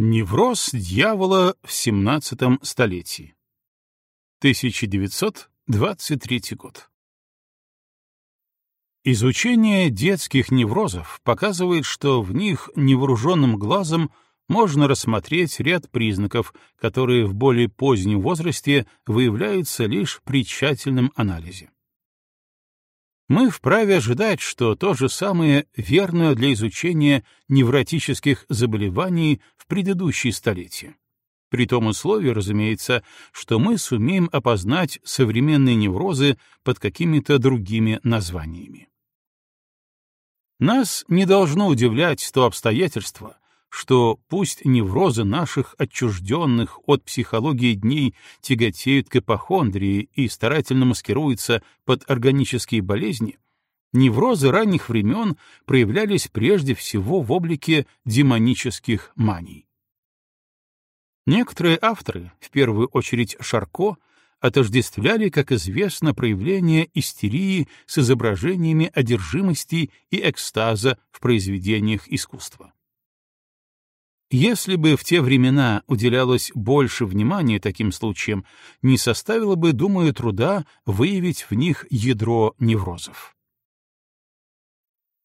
Невроз дьявола в 17 столетии. 1923 год. Изучение детских неврозов показывает, что в них невооруженным глазом можно рассмотреть ряд признаков, которые в более позднем возрасте выявляются лишь при тщательном анализе. Мы вправе ожидать, что то же самое верно для изучения невротических заболеваний в предыдущие столетия. При том условии, разумеется, что мы сумеем опознать современные неврозы под какими-то другими названиями. Нас не должно удивлять то обстоятельство, что пусть неврозы наших отчужденных от психологии дней тяготеют к эпохондрии и старательно маскируются под органические болезни, неврозы ранних времен проявлялись прежде всего в облике демонических маний. Некоторые авторы, в первую очередь Шарко, отождествляли, как известно, проявление истерии с изображениями одержимости и экстаза в произведениях искусства. Если бы в те времена уделялось больше внимания таким случаям, не составило бы, думаю, труда выявить в них ядро неврозов.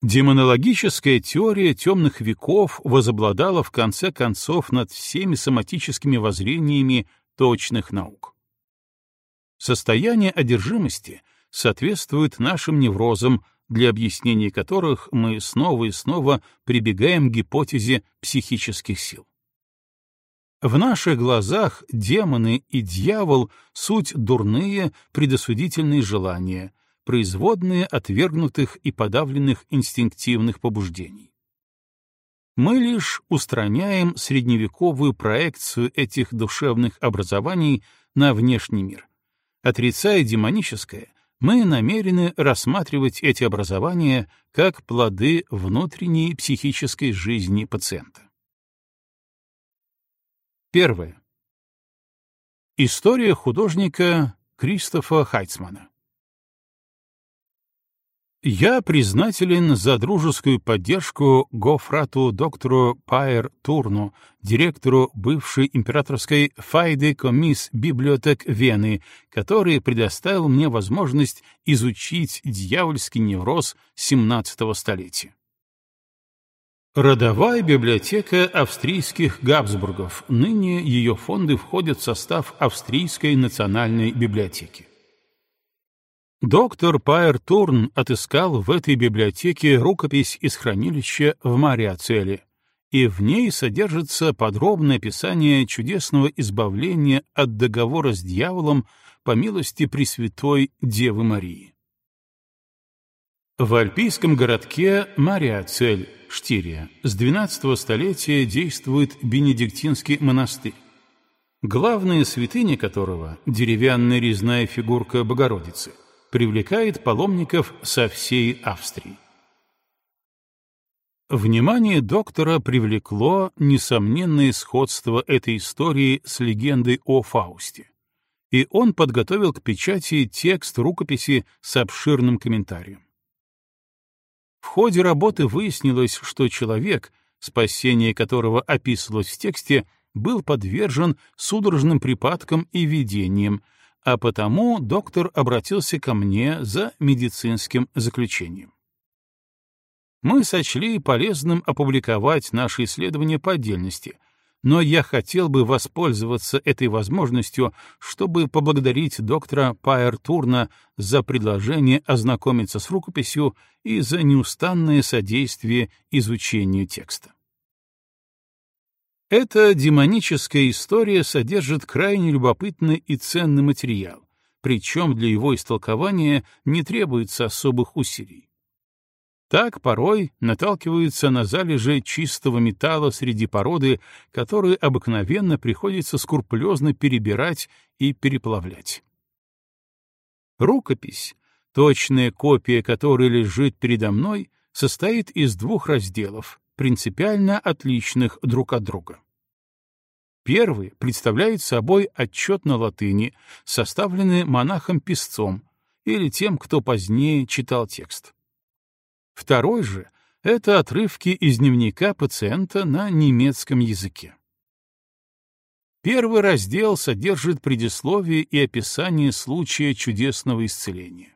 Демонологическая теория темных веков возобладала в конце концов над всеми соматическими воззрениями точных наук. Состояние одержимости соответствует нашим неврозам, для объяснения которых мы снова и снова прибегаем к гипотезе психических сил. В наших глазах демоны и дьявол — суть дурные, предосудительные желания, производные отвергнутых и подавленных инстинктивных побуждений. Мы лишь устраняем средневековую проекцию этих душевных образований на внешний мир, отрицая демоническое мы намерены рассматривать эти образования как плоды внутренней психической жизни пациента. Первое. История художника Кристофа Хайцмана. Я признателен за дружескую поддержку Гофрату доктору Пайер Турну, директору бывшей императорской Файды Комис библиотек Вены, который предоставил мне возможность изучить дьявольский невроз XVII столетия. Родовая библиотека австрийских Габсбургов, ныне ее фонды входят в состав Австрийской национальной библиотеки. Доктор Пайер Турн отыскал в этой библиотеке рукопись из хранилища в Мариацеле, и в ней содержится подробное описание чудесного избавления от договора с дьяволом по милости Пресвятой Девы Марии. В альпийском городке Мариацель, Штирия, с XII столетия действует бенедиктинский монастырь, главная святыня которого — деревянная резная фигурка Богородицы — привлекает паломников со всей Австрии. Внимание доктора привлекло несомненное сходство этой истории с легендой о Фаусте, и он подготовил к печати текст рукописи с обширным комментарием. В ходе работы выяснилось, что человек, спасение которого описывалось в тексте, был подвержен судорожным припадкам и видениям, а потому доктор обратился ко мне за медицинским заключением. Мы сочли полезным опубликовать наши исследования по отдельности, но я хотел бы воспользоваться этой возможностью, чтобы поблагодарить доктора Пайер-Турна за предложение ознакомиться с рукописью и за неустанное содействие изучению текста. Эта демоническая история содержит крайне любопытный и ценный материал, причем для его истолкования не требуется особых усилий. Так порой наталкиваются на залежи чистого металла среди породы, которые обыкновенно приходится скрупулезно перебирать и переплавлять. Рукопись, точная копия которой лежит передо мной, состоит из двух разделов, принципиально отличных друг от друга. Первый представляет собой отчет на латыни, составленный монахом-песцом или тем, кто позднее читал текст. Второй же — это отрывки из дневника пациента на немецком языке. Первый раздел содержит предисловие и описание случая чудесного исцеления.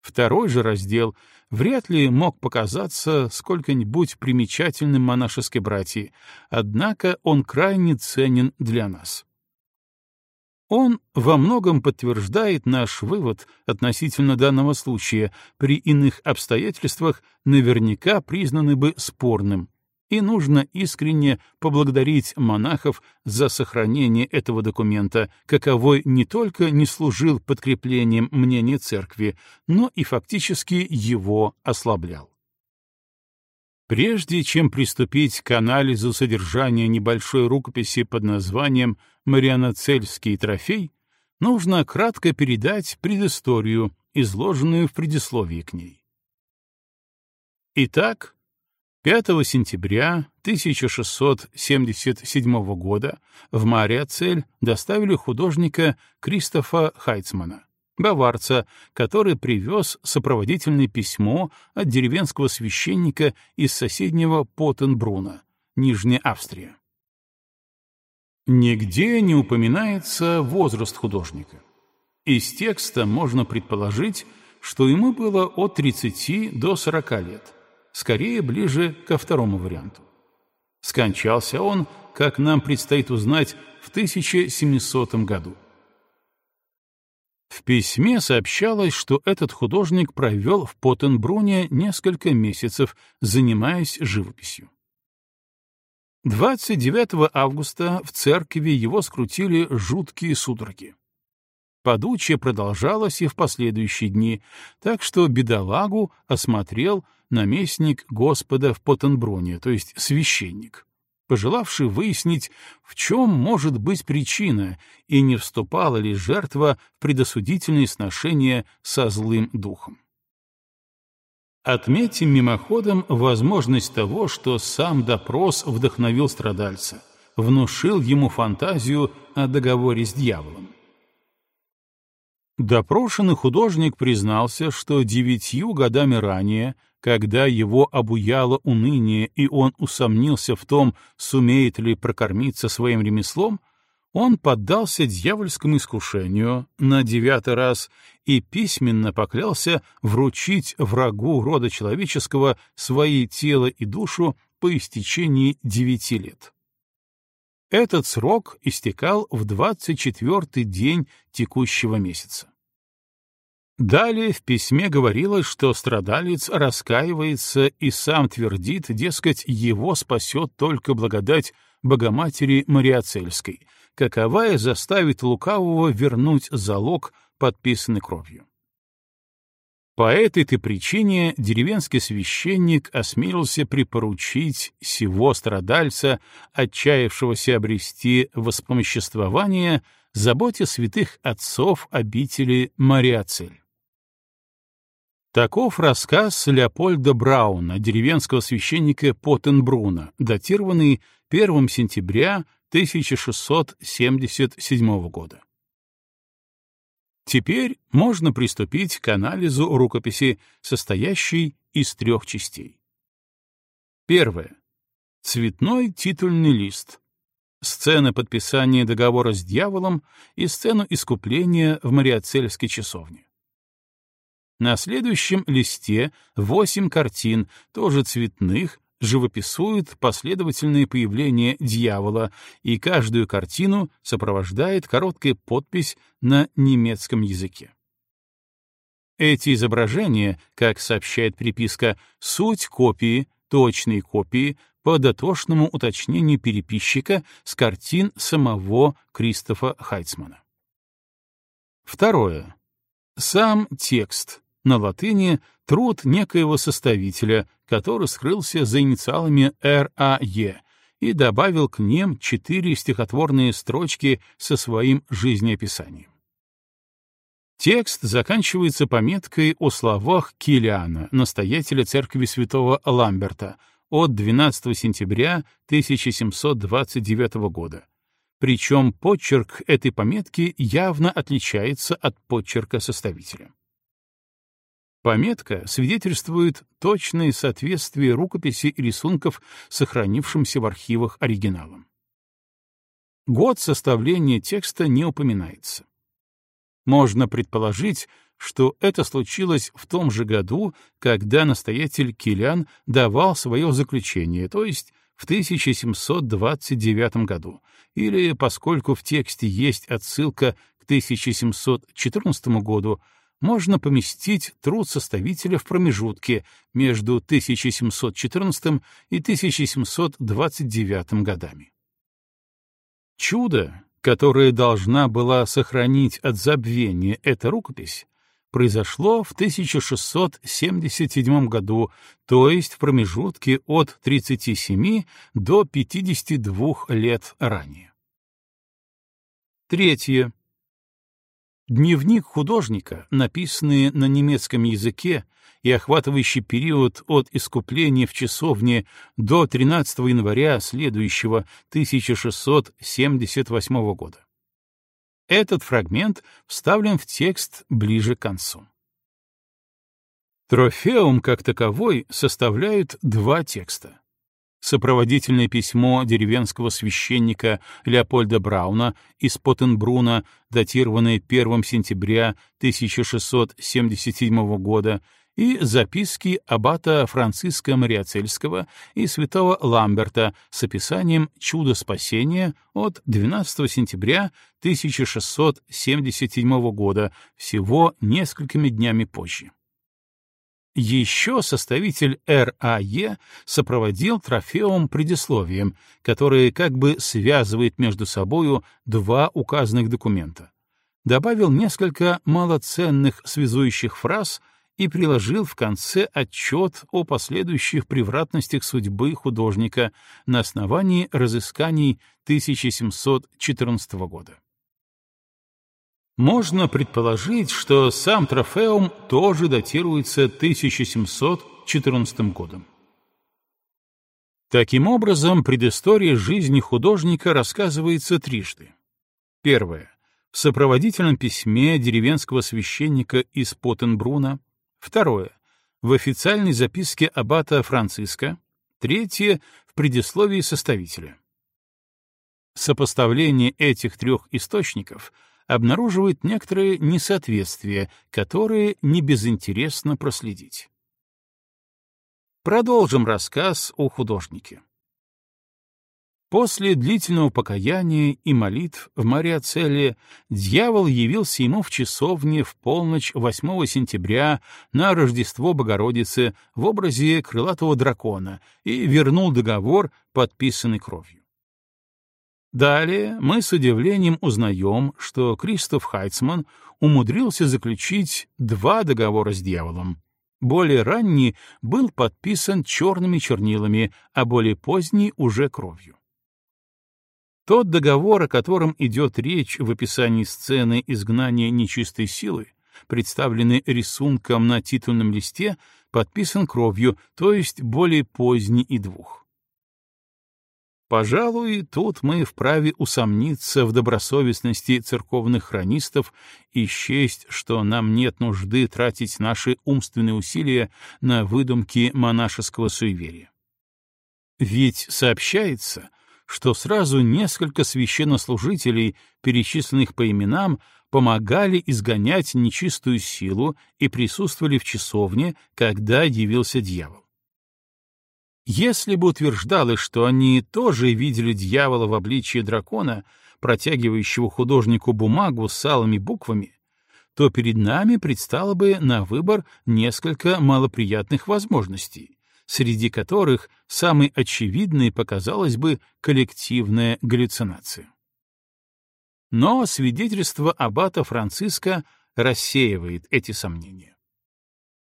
Второй же раздел вряд ли мог показаться сколько-нибудь примечательным монашеской братьи, однако он крайне ценен для нас. Он во многом подтверждает наш вывод относительно данного случая, при иных обстоятельствах наверняка признаны бы спорным, и нужно искренне поблагодарить монахов за сохранение этого документа, каковой не только не служил подкреплением мнения церкви, но и фактически его ослаблял. Прежде чем приступить к анализу содержания небольшой рукописи под названием «Марианоцельский трофей», нужно кратко передать предысторию, изложенную в предисловии к ней. Итак, 5 сентября 1677 года в Мариацель доставили художника Кристофа Хайцмана, баварца, который привез сопроводительное письмо от деревенского священника из соседнего Потенбруна, Нижняя Австрия. Нигде не упоминается возраст художника. Из текста можно предположить, что ему было от 30 до 40 лет, скорее ближе ко второму варианту. Скончался он, как нам предстоит узнать, в 1700 году. В письме сообщалось, что этот художник провел в Поттенбруне несколько месяцев, занимаясь живописью. 29 августа в церкви его скрутили жуткие судороги. Подучие продолжалось и в последующие дни, так что бедолагу осмотрел наместник Господа в Поттенбруне, то есть священник пожелавший выяснить, в чем может быть причина и не вступала ли жертва в предосудительные сношения со злым духом. Отметим мимоходом возможность того, что сам допрос вдохновил страдальца, внушил ему фантазию о договоре с дьяволом. Допрошенный художник признался, что девятью годами ранее когда его обуяло уныние и он усомнился в том, сумеет ли прокормиться своим ремеслом, он поддался дьявольскому искушению на девятый раз и письменно поклялся вручить врагу рода человеческого свои тело и душу по истечении девяти лет. Этот срок истекал в двадцать четвертый день текущего месяца. Далее в письме говорилось, что страдалец раскаивается и сам твердит, дескать, его спасет только благодать Богоматери Мариацельской, каковая заставит лукавого вернуть залог, подписанный кровью. По этой-то причине деревенский священник осмелился припоручить сего страдальца, отчаявшегося обрести воспомоществование, заботе святых отцов обители Мариацель. Таков рассказ Леопольда Брауна, деревенского священника Поттенбруна, датированный 1 сентября 1677 года. Теперь можно приступить к анализу рукописи, состоящей из трех частей. Первое. Цветной титульный лист. Сцена подписания договора с дьяволом и сцену искупления в Мариацельской часовне. На следующем листе восемь картин, тоже цветных, живописуют последовательные появления дьявола, и каждую картину сопровождает короткая подпись на немецком языке. Эти изображения, как сообщает приписка, суть копии, точные копии, по дотошному уточнению переписчика с картин самого Кристофа Хайцмана. Второе. Сам текст, на латыни труд некоего составителя, который скрылся за инициалами РАЕ и добавил к ним четыре стихотворные строчки со своим жизнеописанием. Текст заканчивается пометкой о словах Килиана, настоятеля церкви святого Ламберта, от 12 сентября 1729 года. Причем почерк этой пометки явно отличается от почерка составителя. Пометка свидетельствует точное соответствие рукописи и рисунков, сохранившимся в архивах оригиналам. Год составления текста не упоминается. Можно предположить, что это случилось в том же году, когда настоятель Килян давал свое заключение, то есть в 1729 году, или, поскольку в тексте есть отсылка к 1714 году, можно поместить труд составителя в промежутке между 1714 и 1729 годами. Чудо, которое должна была сохранить от забвения эта рукопись, произошло в 1677 году, то есть в промежутке от 37 до 52 лет ранее. Третье. Дневник художника, написанный на немецком языке и охватывающий период от искупления в часовне до 13 января следующего 1678 года. Этот фрагмент вставлен в текст ближе к концу. Трофеум как таковой составляют два текста. Сопроводительное письмо деревенского священника Леопольда Брауна из Поттенбруна, датированное 1 сентября 1677 года, и записки аббата Франциска Мариацельского и святого Ламберта с описанием чуда спасения от 12 сентября 1677 года, всего несколькими днями позже. Еще составитель РАЕ сопроводил трофеум предисловием, которое как бы связывает между собою два указанных документа. Добавил несколько малоценных связующих фраз и приложил в конце отчет о последующих превратностях судьбы художника на основании разысканий 1714 года. Можно предположить, что сам трофеум тоже датируется 1714 годом. Таким образом, предыстория жизни художника рассказывается трижды. Первое. В сопроводительном письме деревенского священника из Поттенбруна, Второе. В официальной записке аббата Франциска. Третье. В предисловии составителя. Сопоставление этих трех источников обнаруживает некоторые несоответствия, которые не безинтересно проследить. Продолжим рассказ о художнике. После длительного покаяния и молитв в Мариацеле дьявол явился ему в часовне в полночь 8 сентября на Рождество Богородицы в образе крылатого дракона и вернул договор, подписанный кровью. Далее мы с удивлением узнаем, что Кристоф Хайцман умудрился заключить два договора с дьяволом. Более ранний был подписан черными чернилами, а более поздний — уже кровью. Тот договор, о котором идет речь в описании сцены изгнания нечистой силы, представленный рисунком на титульном листе, подписан кровью, то есть более поздний и двух. Пожалуй, тут мы вправе усомниться в добросовестности церковных хронистов и счесть, что нам нет нужды тратить наши умственные усилия на выдумки монашеского суеверия. Ведь сообщается, что сразу несколько священнослужителей, перечисленных по именам, помогали изгонять нечистую силу и присутствовали в часовне, когда явился дьявол. Если бы утверждалось, что они тоже видели дьявола в обличии дракона, протягивающего художнику бумагу с алыми буквами, то перед нами предстало бы на выбор несколько малоприятных возможностей, среди которых самой очевидной показалась бы коллективная галлюцинация. Но свидетельство аббата Франциска рассеивает эти сомнения.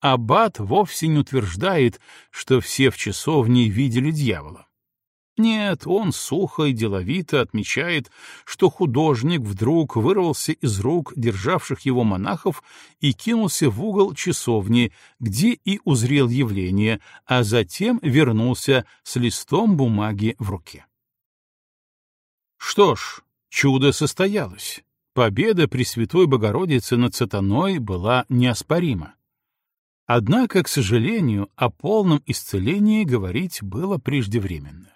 Аббат вовсе не утверждает, что все в часовне видели дьявола. Нет, он сухо и деловито отмечает, что художник вдруг вырвался из рук державших его монахов и кинулся в угол часовни, где и узрел явление, а затем вернулся с листом бумаги в руке. Что ж, чудо состоялось. Победа Пресвятой Богородицы над сатаной была неоспорима. Однако, к сожалению, о полном исцелении говорить было преждевременно.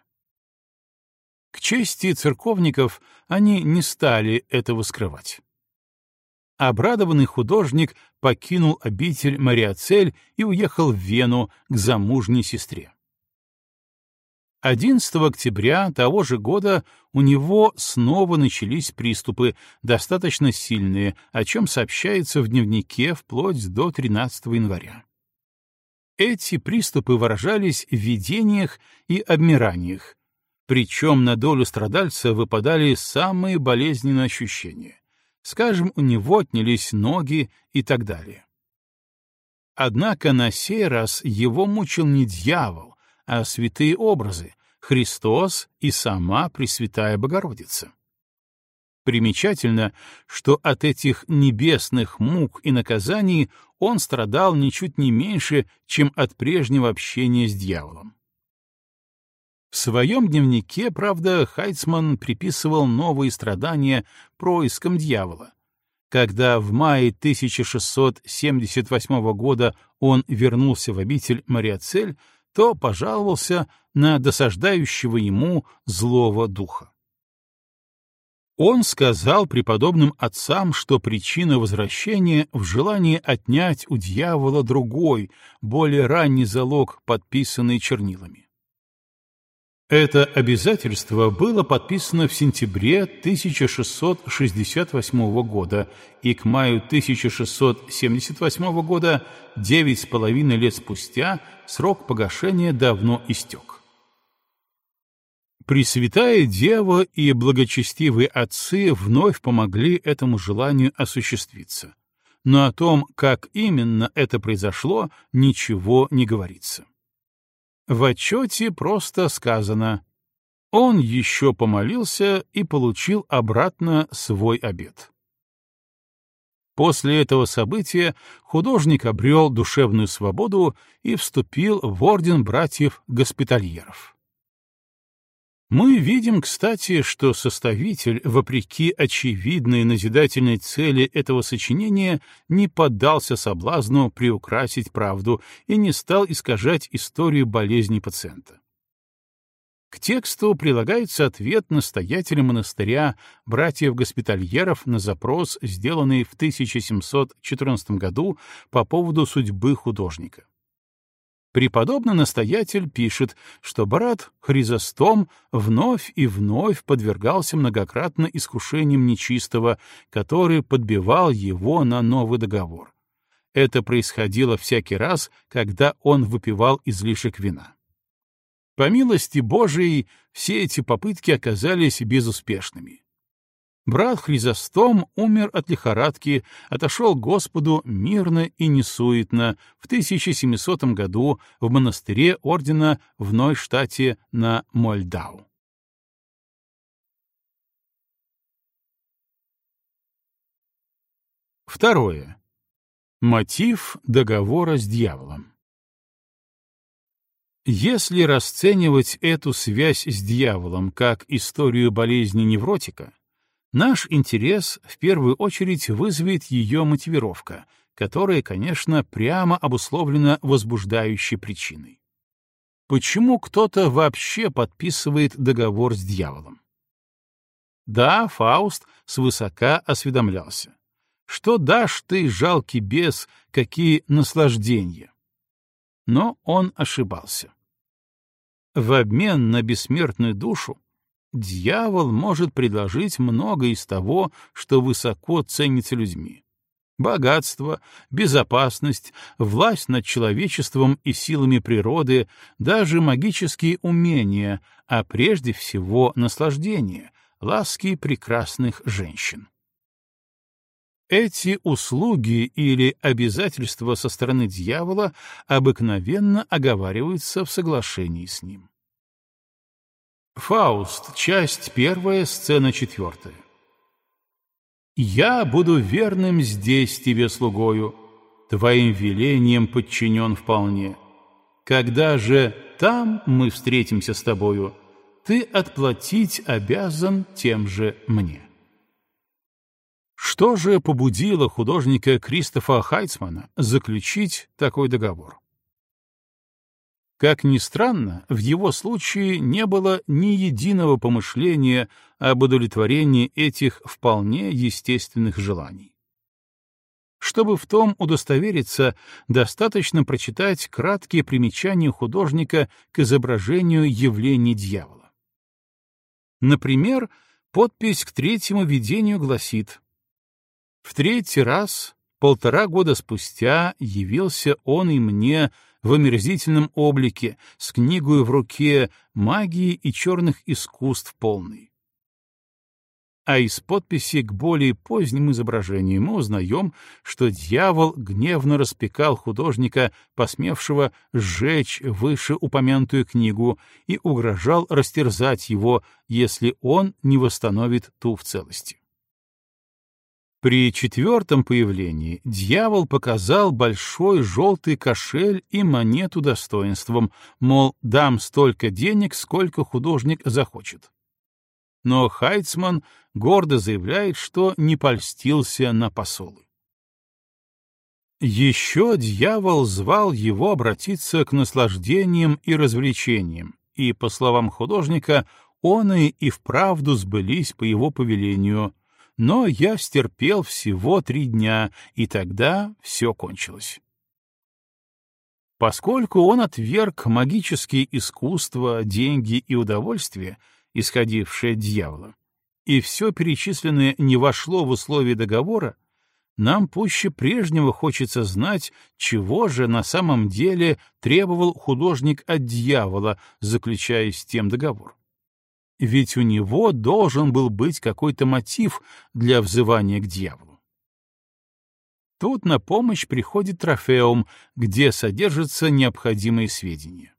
К чести церковников они не стали этого скрывать. Обрадованный художник покинул обитель Мариацель и уехал в Вену к замужней сестре. 11 октября того же года у него снова начались приступы, достаточно сильные, о чем сообщается в дневнике вплоть до 13 января. Эти приступы выражались в видениях и обмираниях, причем на долю страдальца выпадали самые болезненные ощущения. Скажем, у него отнялись ноги и так далее. Однако на сей раз его мучил не дьявол, а святые образы — Христос и сама Пресвятая Богородица. Примечательно, что от этих небесных мук и наказаний он страдал ничуть не меньше, чем от прежнего общения с дьяволом. В своем дневнике, правда, Хайцман приписывал новые страдания проискам дьявола. Когда в мае 1678 года он вернулся в обитель Мариацель, то пожаловался на досаждающего ему злого духа. Он сказал преподобным отцам, что причина возвращения в желании отнять у дьявола другой, более ранний залог, подписанный чернилами. Это обязательство было подписано в сентябре 1668 года, и к маю 1678 года, девять с половиной лет спустя, срок погашения давно истек. Пресвятая Дева и благочестивые отцы вновь помогли этому желанию осуществиться. Но о том, как именно это произошло, ничего не говорится. В отчете просто сказано «Он еще помолился и получил обратно свой обед». После этого события художник обрел душевную свободу и вступил в орден братьев-госпитальеров. Мы видим, кстати, что составитель, вопреки очевидной назидательной цели этого сочинения, не поддался соблазну приукрасить правду и не стал искажать историю болезни пациента. К тексту прилагается ответ настоятеля монастыря братьев-госпитальеров на запрос, сделанный в 1714 году по поводу судьбы художника. Преподобный настоятель пишет, что брат Хризостом вновь и вновь подвергался многократно искушениям нечистого, который подбивал его на новый договор. Это происходило всякий раз, когда он выпивал излишек вина. По милости Божией все эти попытки оказались безуспешными. Брат Хризостом умер от лихорадки, отошел к Господу мирно и несуетно в 1700 году в монастыре ордена в Нойштате на Мольдау. Второе. Мотив договора с дьяволом. Если расценивать эту связь с дьяволом как историю болезни невротика, Наш интерес в первую очередь вызовет ее мотивировка, которая, конечно, прямо обусловлена возбуждающей причиной. Почему кто-то вообще подписывает договор с дьяволом? Да, Фауст свысока осведомлялся. Что дашь ты, жалкий бес, какие наслаждения? Но он ошибался. В обмен на бессмертную душу дьявол может предложить много из того, что высоко ценится людьми. Богатство, безопасность, власть над человечеством и силами природы, даже магические умения, а прежде всего наслаждение, ласки прекрасных женщин. Эти услуги или обязательства со стороны дьявола обыкновенно оговариваются в соглашении с ним. Фауст, часть первая, сцена четвертая. «Я буду верным здесь тебе слугою, твоим велением подчинен вполне. Когда же там мы встретимся с тобою, ты отплатить обязан тем же мне». Что же побудило художника Кристофа Хайцмана заключить такой договор? Как ни странно, в его случае не было ни единого помышления об удовлетворении этих вполне естественных желаний. Чтобы в том удостовериться, достаточно прочитать краткие примечания художника к изображению явлений дьявола. Например, подпись к третьему видению гласит «В третий раз, полтора года спустя, явился он и мне в омерзительном облике, с книгой в руке, магии и черных искусств полный а из подписи к более поздним изображениям мы узнаем, что дьявол гневно распекал художника, посмевшего сжечь вышеупомянутую книгу, и угрожал растерзать его, если он не восстановит ту в целости. При четвертом появлении дьявол показал большой желтый кошель и монету достоинством, мол, дам столько денег, сколько художник захочет но Хайцман гордо заявляет, что не польстился на посолы. Еще дьявол звал его обратиться к наслаждениям и развлечениям, и, по словам художника, он и, и вправду сбылись по его повелению, но я стерпел всего три дня, и тогда все кончилось. Поскольку он отверг магические искусства, деньги и удовольствие, исходившее от дьявола, и все перечисленное не вошло в условия договора, нам пуще прежнего хочется знать, чего же на самом деле требовал художник от дьявола, заключая с тем договор. Ведь у него должен был быть какой-то мотив для взывания к дьяволу. Тут на помощь приходит трофеум, где содержатся необходимые сведения.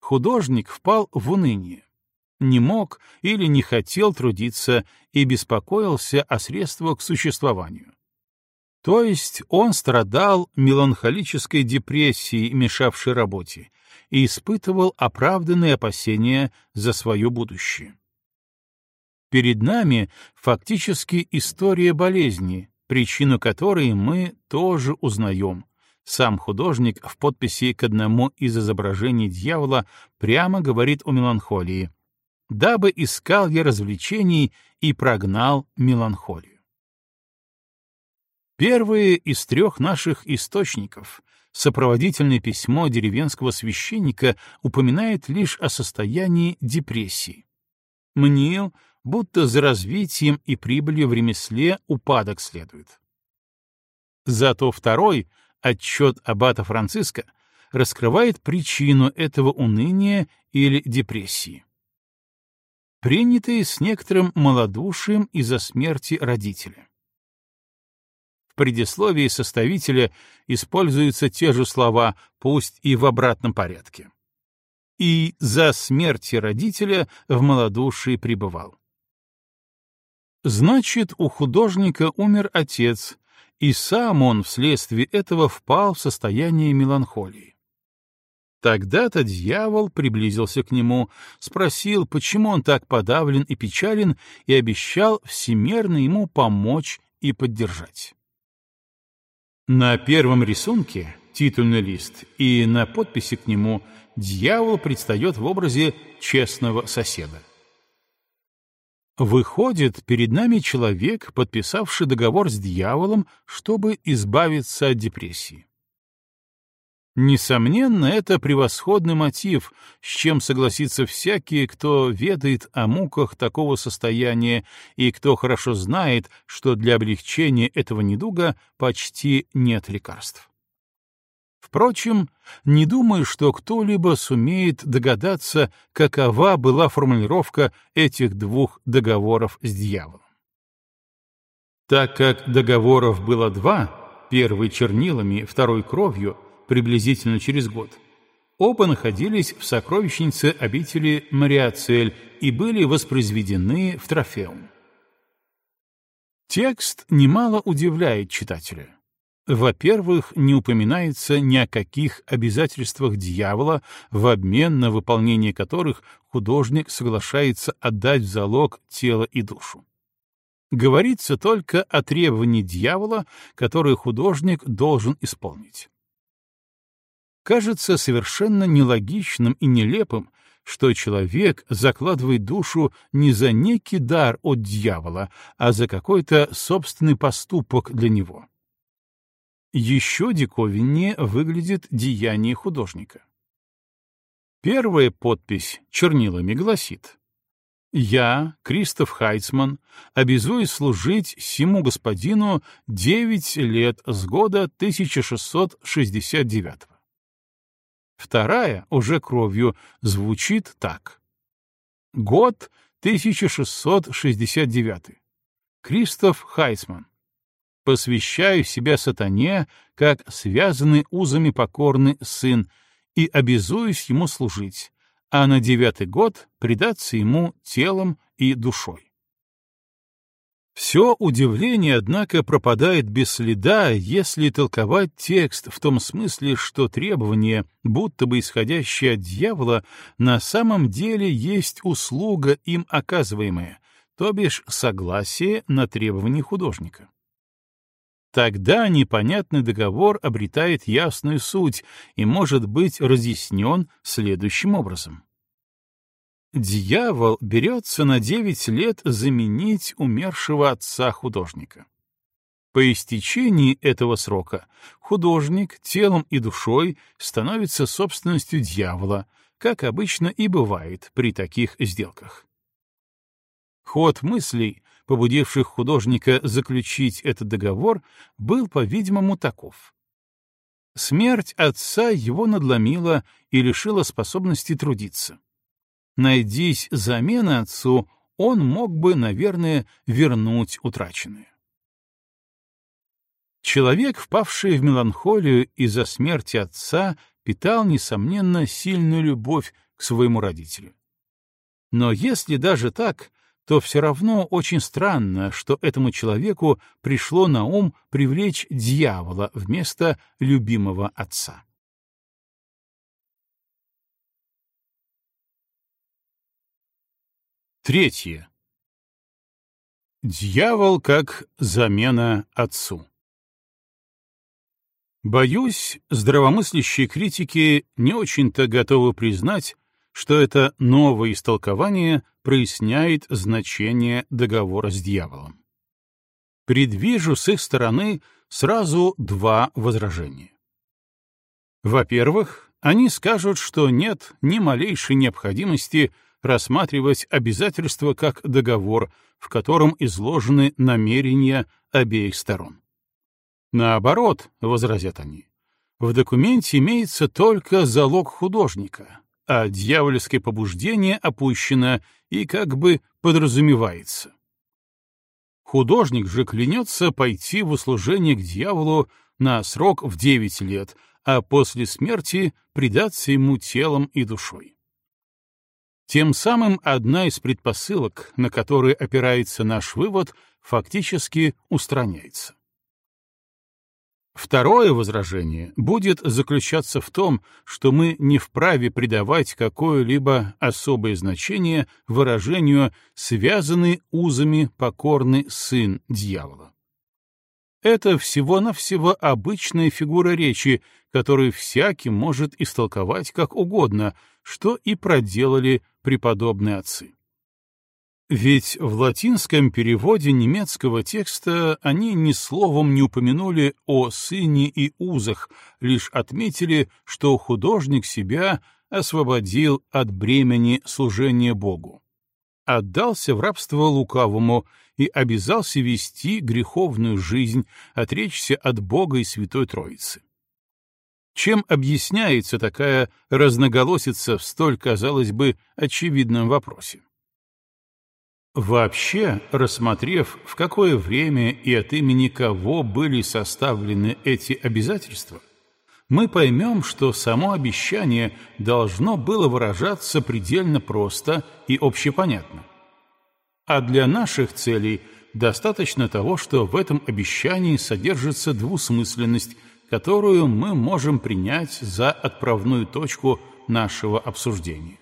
Художник впал в уныние не мог или не хотел трудиться и беспокоился о средствах к существованию. То есть он страдал меланхолической депрессией, мешавшей работе, и испытывал оправданные опасения за свое будущее. Перед нами фактически история болезни, причину которой мы тоже узнаем. Сам художник в подписи к одному из изображений дьявола прямо говорит о меланхолии, дабы искал я развлечений и прогнал меланхолию. Первые из трех наших источников, сопроводительное письмо деревенского священника, упоминает лишь о состоянии депрессии. Мнил, будто за развитием и прибылью в ремесле упадок следует. Зато второй, отчет аббата Франциска, раскрывает причину этого уныния или депрессии принятые с некоторым малодушием из-за смерти родителя. Предисловии составителя используются те же слова, пусть и в обратном порядке. И за смерти родителя в малодушии пребывал. Значит, у художника умер отец, и сам он вследствие этого впал в состояние меланхолии. Тогда-то дьявол приблизился к нему, спросил, почему он так подавлен и печален, и обещал всемерно ему помочь и поддержать. На первом рисунке, титульный лист, и на подписи к нему дьявол предстает в образе честного соседа. Выходит, перед нами человек, подписавший договор с дьяволом, чтобы избавиться от депрессии. Несомненно, это превосходный мотив, с чем согласится всякий, кто ведает о муках такого состояния и кто хорошо знает, что для облегчения этого недуга почти нет лекарств. Впрочем, не думаю, что кто-либо сумеет догадаться, какова была формулировка этих двух договоров с дьяволом. Так как договоров было два, первый чернилами, второй кровью — приблизительно через год. Оба находились в сокровищнице обители Мариацель и были воспроизведены в трофеум. Текст немало удивляет читателя. Во-первых, не упоминается ни о каких обязательствах дьявола, в обмен на выполнение которых художник соглашается отдать в залог тело и душу. Говорится только о требовании дьявола, которое художник должен исполнить. Кажется совершенно нелогичным и нелепым, что человек закладывает душу не за некий дар от дьявола, а за какой-то собственный поступок для него. Еще диковиннее выглядит деяние художника. Первая подпись чернилами гласит «Я, Кристоф Хайцман, обязуюсь служить сему господину девять лет с года 1669 Вторая, уже кровью, звучит так. Год 1669. Кристоф Хайцман. Посвящаю себя сатане, как связанный узами покорный сын, и обязуюсь ему служить, а на девятый год предаться ему телом и душой. Все удивление, однако, пропадает без следа, если толковать текст в том смысле, что требование, будто бы исходящее от дьявола, на самом деле есть услуга им оказываемая, то бишь согласие на требования художника. Тогда непонятный договор обретает ясную суть и может быть разъяснен следующим образом. Дьявол берется на девять лет заменить умершего отца художника. По истечении этого срока художник телом и душой становится собственностью дьявола, как обычно и бывает при таких сделках. Ход мыслей, побудивших художника заключить этот договор, был, по-видимому, таков. Смерть отца его надломила и лишила способности трудиться найдись замена отцу, он мог бы, наверное, вернуть утраченное. Человек, впавший в меланхолию из-за смерти отца, питал, несомненно, сильную любовь к своему родителю. Но если даже так, то все равно очень странно, что этому человеку пришло на ум привлечь дьявола вместо любимого отца. Третье. Дьявол как замена отцу. Боюсь, здравомыслящие критики не очень-то готовы признать, что это новое истолкование проясняет значение договора с дьяволом. Предвижу с их стороны сразу два возражения. Во-первых, они скажут, что нет ни малейшей необходимости — рассматривать обязательства как договор, в котором изложены намерения обеих сторон. Наоборот, возразят они, в документе имеется только залог художника, а дьявольское побуждение опущено и как бы подразумевается. Художник же клянется пойти в услужение к дьяволу на срок в девять лет, а после смерти предаться ему телом и душой. Тем самым одна из предпосылок, на которые опирается наш вывод, фактически устраняется. Второе возражение будет заключаться в том, что мы не вправе придавать какое-либо особое значение выражению «связанный узами покорный сын дьявола». Это всего-навсего обычная фигура речи, которую всякий может истолковать как угодно, что и проделали преподобные отцы. Ведь в латинском переводе немецкого текста они ни словом не упомянули о сыне и узах, лишь отметили, что художник себя освободил от бремени служения Богу, отдался в рабство лукавому и обязался вести греховную жизнь, отречься от Бога и Святой Троицы. Чем объясняется такая разноголосица в столь, казалось бы, очевидном вопросе? Вообще, рассмотрев, в какое время и от имени кого были составлены эти обязательства, мы поймем, что само обещание должно было выражаться предельно просто и общепонятно. А для наших целей достаточно того, что в этом обещании содержится двусмысленность, которую мы можем принять за отправную точку нашего обсуждения.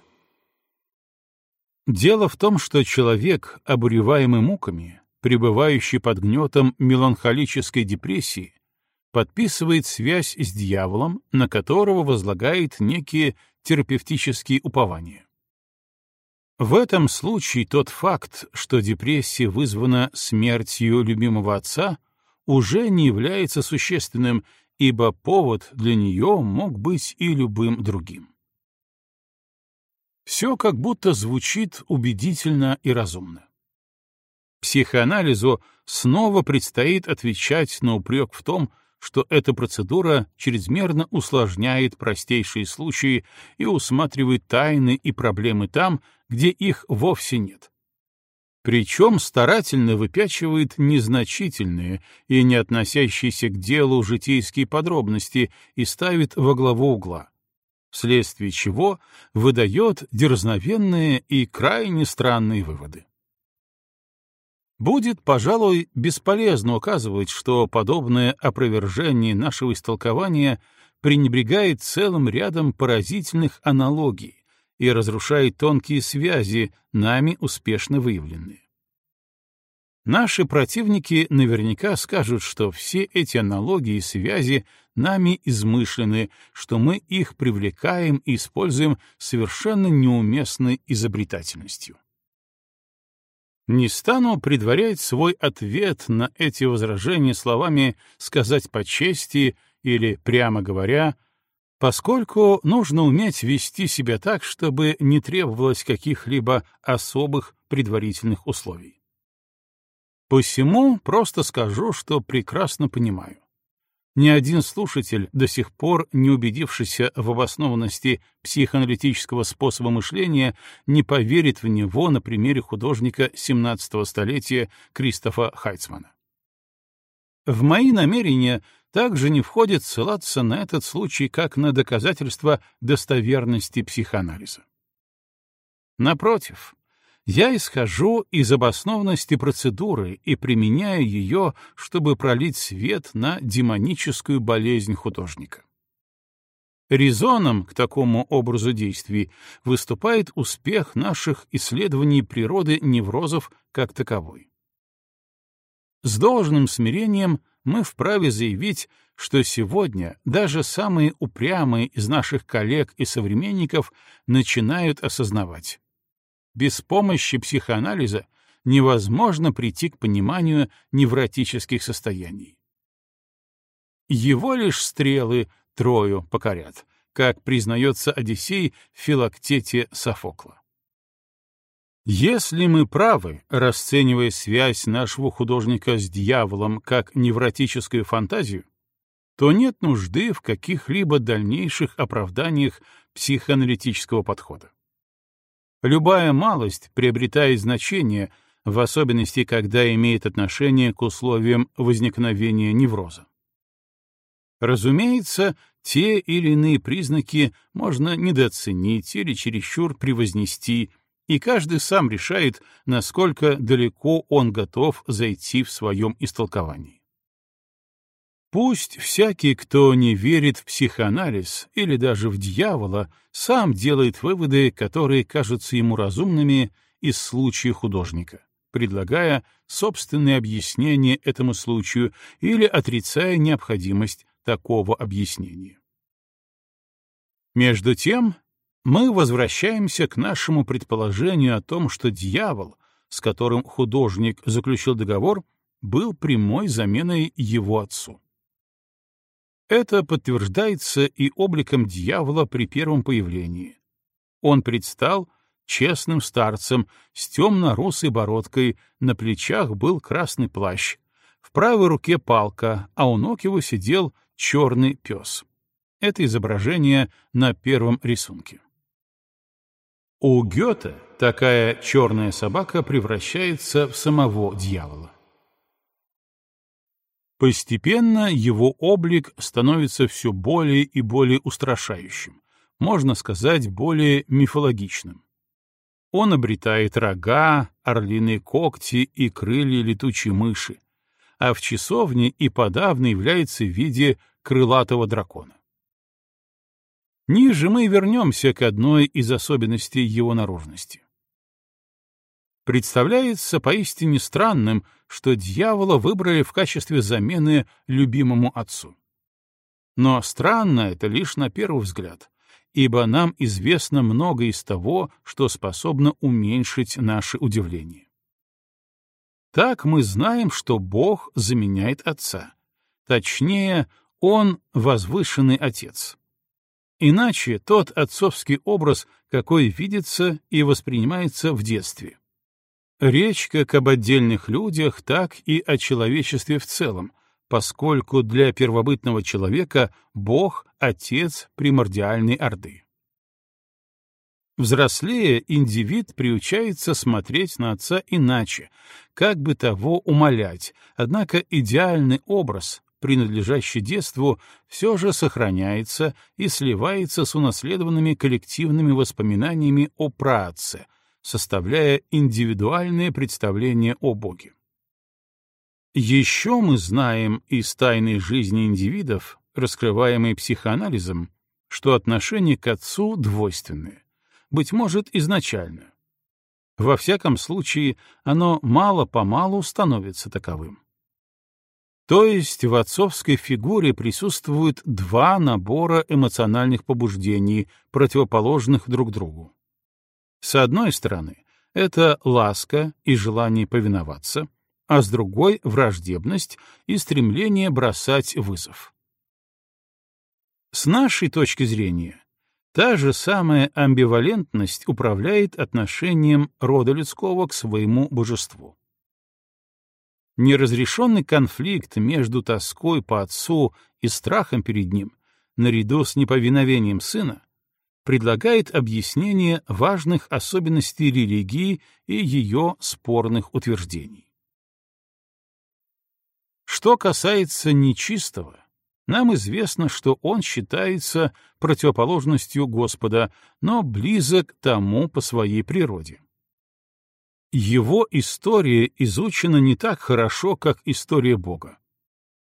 Дело в том, что человек, обуреваемый муками, пребывающий под гнетом меланхолической депрессии, подписывает связь с дьяволом, на которого возлагает некие терапевтические упования. В этом случае тот факт, что депрессия вызвана смертью любимого отца, уже не является существенным, ибо повод для нее мог быть и любым другим. Все как будто звучит убедительно и разумно. Психоанализу снова предстоит отвечать на упрек в том, что эта процедура чрезмерно усложняет простейшие случаи и усматривает тайны и проблемы там, где их вовсе нет. Причем старательно выпячивает незначительные и не относящиеся к делу житейские подробности и ставит во главу угла, вследствие чего выдает дерзновенные и крайне странные выводы. Будет, пожалуй, бесполезно указывать, что подобное опровержение нашего истолкования пренебрегает целым рядом поразительных аналогий и разрушает тонкие связи, нами успешно выявленные. Наши противники наверняка скажут, что все эти аналогии и связи нами измышлены, что мы их привлекаем и используем совершенно неуместной изобретательностью. Не стану предварять свой ответ на эти возражения словами «сказать по чести» или, прямо говоря, поскольку нужно уметь вести себя так, чтобы не требовалось каких-либо особых предварительных условий. Посему просто скажу, что прекрасно понимаю. Ни один слушатель, до сих пор не убедившийся в обоснованности психоаналитического способа мышления, не поверит в него на примере художника XVII столетия Кристофа Хайцмана. В мои намерения также не входит ссылаться на этот случай как на доказательство достоверности психоанализа. Напротив, я исхожу из обоснованности процедуры и применяю ее, чтобы пролить свет на демоническую болезнь художника. Резоном к такому образу действий выступает успех наших исследований природы неврозов как таковой. С должным смирением мы вправе заявить, что сегодня даже самые упрямые из наших коллег и современников начинают осознавать без помощи психоанализа невозможно прийти к пониманию невротических состояний. Его лишь стрелы Трою покорят, как признается Одиссей в филактете Софокла. Если мы правы, расценивая связь нашего художника с дьяволом как невротическую фантазию, то нет нужды в каких-либо дальнейших оправданиях психоаналитического подхода. Любая малость приобретает значение, в особенности, когда имеет отношение к условиям возникновения невроза. Разумеется, те или иные признаки можно недооценить или чересчур превознести, и каждый сам решает, насколько далеко он готов зайти в своем истолковании. Пусть всякий, кто не верит в психоанализ или даже в дьявола, сам делает выводы, которые кажутся ему разумными из случая художника, предлагая собственные объяснения этому случаю или отрицая необходимость такого объяснения. Между тем, мы возвращаемся к нашему предположению о том, что дьявол, с которым художник заключил договор, был прямой заменой его отцу. Это подтверждается и обликом дьявола при первом появлении. Он предстал честным старцем с темно-русой бородкой, на плечах был красный плащ, в правой руке палка, а у ног его сидел черный пес. Это изображение на первом рисунке. У Гёте такая черная собака превращается в самого дьявола. Постепенно его облик становится все более и более устрашающим, можно сказать, более мифологичным. Он обретает рога, орлиные когти и крылья летучей мыши, а в часовне и подавно является в виде крылатого дракона. Ниже мы вернемся к одной из особенностей его наружности. Представляется поистине странным, что дьявола выбрали в качестве замены любимому отцу. Но странно это лишь на первый взгляд, ибо нам известно много из того, что способно уменьшить наше удивление. Так мы знаем, что Бог заменяет Отца. Точнее, Он — возвышенный Отец. Иначе тот отцовский образ, какой видится и воспринимается в детстве. Речь как об отдельных людях, так и о человечестве в целом, поскольку для первобытного человека Бог — отец примордиальной Орды. Взрослея, индивид приучается смотреть на отца иначе, как бы того умолять, однако идеальный образ, принадлежащий детству, все же сохраняется и сливается с унаследованными коллективными воспоминаниями о праотце, составляя индивидуальное представление о Боге. Еще мы знаем из тайной жизни индивидов, раскрываемой психоанализом, что отношение к отцу двойственное, быть может, изначально. Во всяком случае, оно мало-помалу становится таковым. То есть в отцовской фигуре присутствуют два набора эмоциональных побуждений, противоположных друг другу. С одной стороны, это ласка и желание повиноваться, а с другой — враждебность и стремление бросать вызов. С нашей точки зрения, та же самая амбивалентность управляет отношением рода людского к своему божеству. Неразрешенный конфликт между тоской по отцу и страхом перед ним, наряду с неповиновением сына, предлагает объяснение важных особенностей религии и ее спорных утверждений. Что касается нечистого, нам известно, что он считается противоположностью Господа, но близок тому по своей природе. Его история изучена не так хорошо, как история Бога.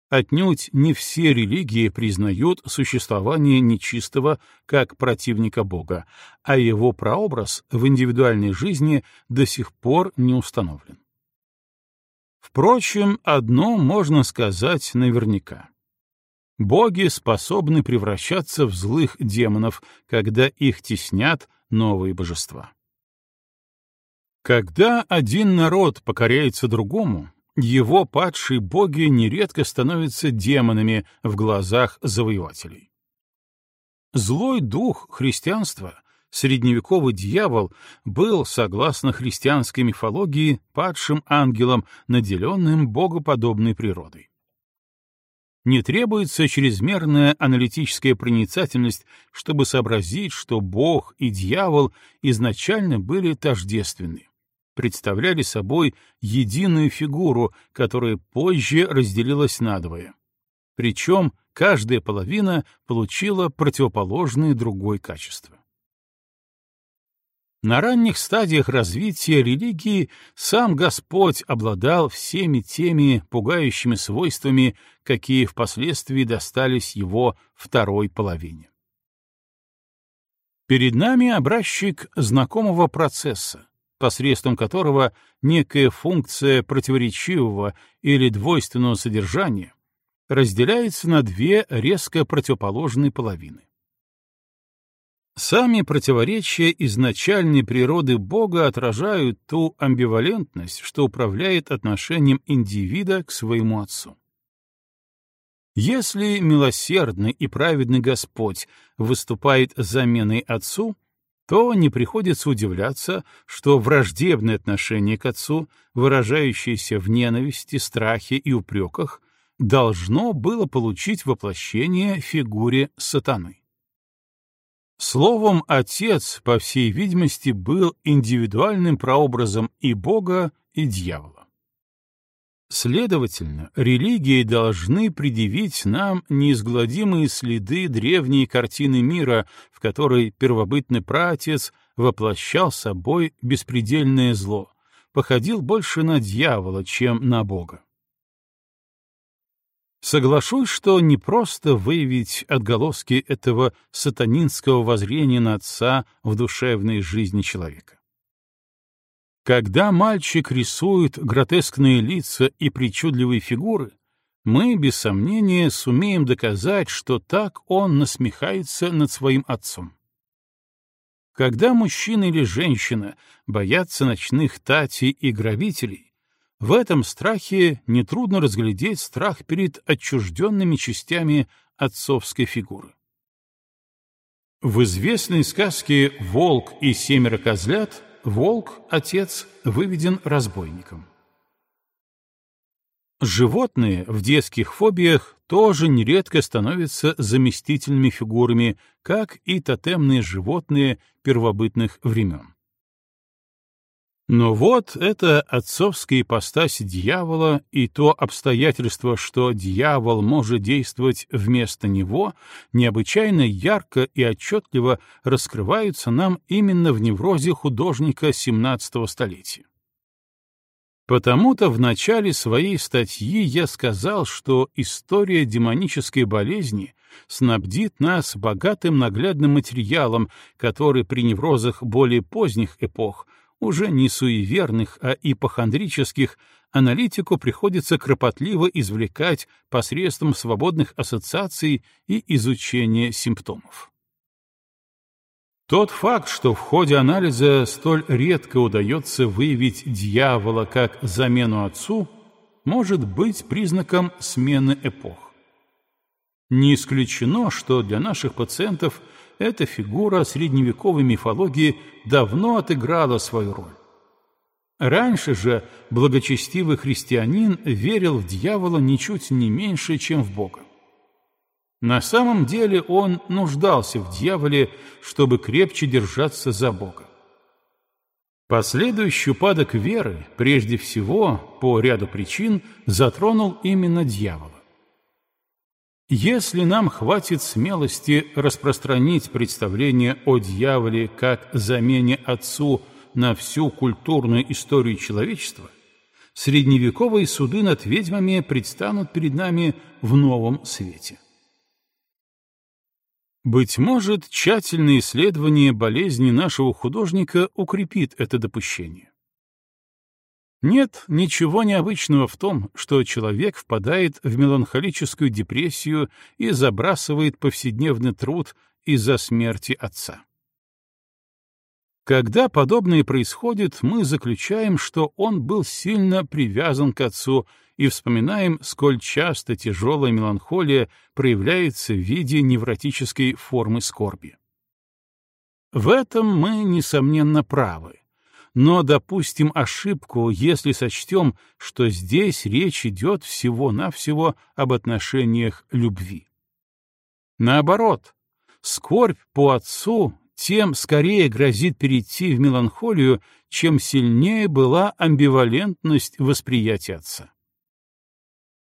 Отнюдь не все религии признают существование нечистого как противника Бога, а его прообраз в индивидуальной жизни до сих пор не установлен. Впрочем, одно можно сказать наверняка. Боги способны превращаться в злых демонов, когда их теснят новые божества. Когда один народ покоряется другому, его падшие боги нередко становятся демонами в глазах завоевателей. Злой дух христианства, средневековый дьявол, был, согласно христианской мифологии, падшим ангелом, наделенным богоподобной природой. Не требуется чрезмерная аналитическая проницательность, чтобы сообразить, что Бог и дьявол изначально были тождественны представляли собой единую фигуру, которая позже разделилась надвое. Причем каждая половина получила противоположные другой качества. На ранних стадиях развития религии сам Господь обладал всеми теми пугающими свойствами, какие впоследствии достались его второй половине. Перед нами образчик знакомого процесса, посредством которого некая функция противоречивого или двойственного содержания разделяется на две резко противоположные половины. Сами противоречия изначальной природы Бога отражают ту амбивалентность, что управляет отношением индивида к своему Отцу. Если милосердный и праведный Господь выступает заменой Отцу — то не приходится удивляться, что враждебное отношение к отцу, выражающееся в ненависти, страхе и упреках, должно было получить воплощение в фигуре сатаны. Словом, отец, по всей видимости, был индивидуальным прообразом и Бога, и дьявола. Следовательно, религии должны предъявить нам неизгладимые следы древней картины мира, в которой первобытный праотец воплощал собой беспредельное зло, походил больше на дьявола, чем на Бога. Соглашусь, что не просто выявить отголоски этого сатанинского воззрения на отца в душевной жизни человека. Когда мальчик рисует гротескные лица и причудливые фигуры, мы, без сомнения, сумеем доказать, что так он насмехается над своим отцом. Когда мужчина или женщина боятся ночных тати и грабителей, в этом страхе нетрудно разглядеть страх перед отчужденными частями отцовской фигуры. В известной сказке «Волк и семеро козлят» волк, отец, выведен разбойником. Животные в детских фобиях тоже нередко становятся заместительными фигурами, как и тотемные животные первобытных времен. Но вот эта отцовская ипостась дьявола и то обстоятельство, что дьявол может действовать вместо него, необычайно ярко и отчетливо раскрываются нам именно в неврозе художника XVII столетия. Потому-то в начале своей статьи я сказал, что история демонической болезни снабдит нас богатым наглядным материалом, который при неврозах более поздних эпох, уже не суеверных, а ипохондрических, аналитику приходится кропотливо извлекать посредством свободных ассоциаций и изучения симптомов. Тот факт, что в ходе анализа столь редко удается выявить дьявола как замену отцу, может быть признаком смены эпох. Не исключено, что для наших пациентов эта фигура средневековой мифологии давно отыграла свою роль. Раньше же благочестивый христианин верил в дьявола ничуть не меньше, чем в Бога. На самом деле он нуждался в дьяволе, чтобы крепче держаться за Бога. Последующий упадок веры, прежде всего, по ряду причин, затронул именно дьявола. Если нам хватит смелости распространить представление о дьяволе как замене отцу на всю культурную историю человечества, средневековые суды над ведьмами предстанут перед нами в новом свете. Быть может, тщательное исследование болезни нашего художника укрепит это допущение. Нет ничего необычного в том, что человек впадает в меланхолическую депрессию и забрасывает повседневный труд из-за смерти отца. Когда подобное происходит, мы заключаем, что он был сильно привязан к отцу и вспоминаем, сколь часто тяжелая меланхолия проявляется в виде невротической формы скорби. В этом мы, несомненно, правы. Но допустим ошибку, если сочтем, что здесь речь идет всего-навсего об отношениях любви. Наоборот, скорбь по отцу тем скорее грозит перейти в меланхолию, чем сильнее была амбивалентность восприятия отца.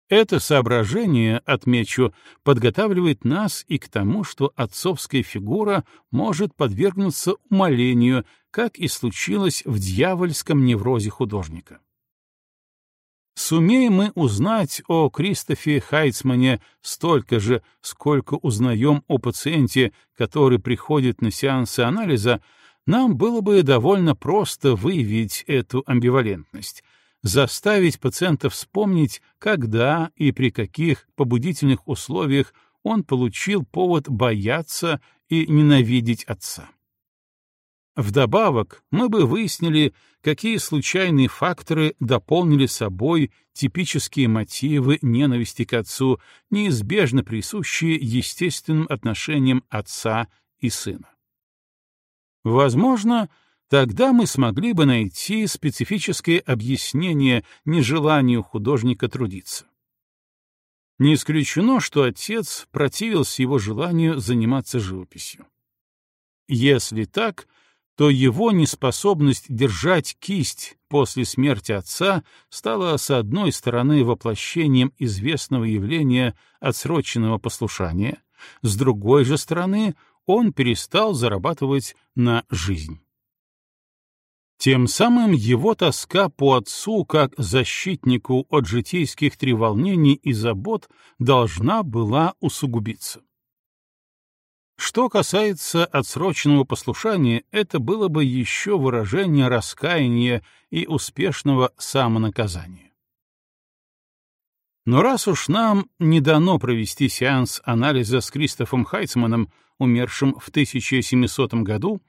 Это соображение, отмечу, подготавливает нас и к тому, что отцовская фигура может подвергнуться умолению, как и случилось в дьявольском неврозе художника. Сумеем мы узнать о Кристофе Хайцмане столько же, сколько узнаем о пациенте, который приходит на сеансы анализа, нам было бы довольно просто выявить эту амбивалентность — заставить пациента вспомнить, когда и при каких побудительных условиях он получил повод бояться и ненавидеть отца. Вдобавок, мы бы выяснили, какие случайные факторы дополнили собой типические мотивы ненависти к отцу, неизбежно присущие естественным отношениям отца и сына. Возможно, Тогда мы смогли бы найти специфическое объяснение нежеланию художника трудиться. Не исключено, что отец противился его желанию заниматься живописью. Если так, то его неспособность держать кисть после смерти отца стала с одной стороны воплощением известного явления отсроченного послушания, с другой же стороны он перестал зарабатывать на жизнь. Тем самым его тоска по отцу как защитнику от житейских треволнений и забот должна была усугубиться. Что касается отсроченного послушания, это было бы еще выражение раскаяния и успешного самонаказания. Но раз уж нам не дано провести сеанс анализа с Кристофом Хайцманом, умершим в 1700 году,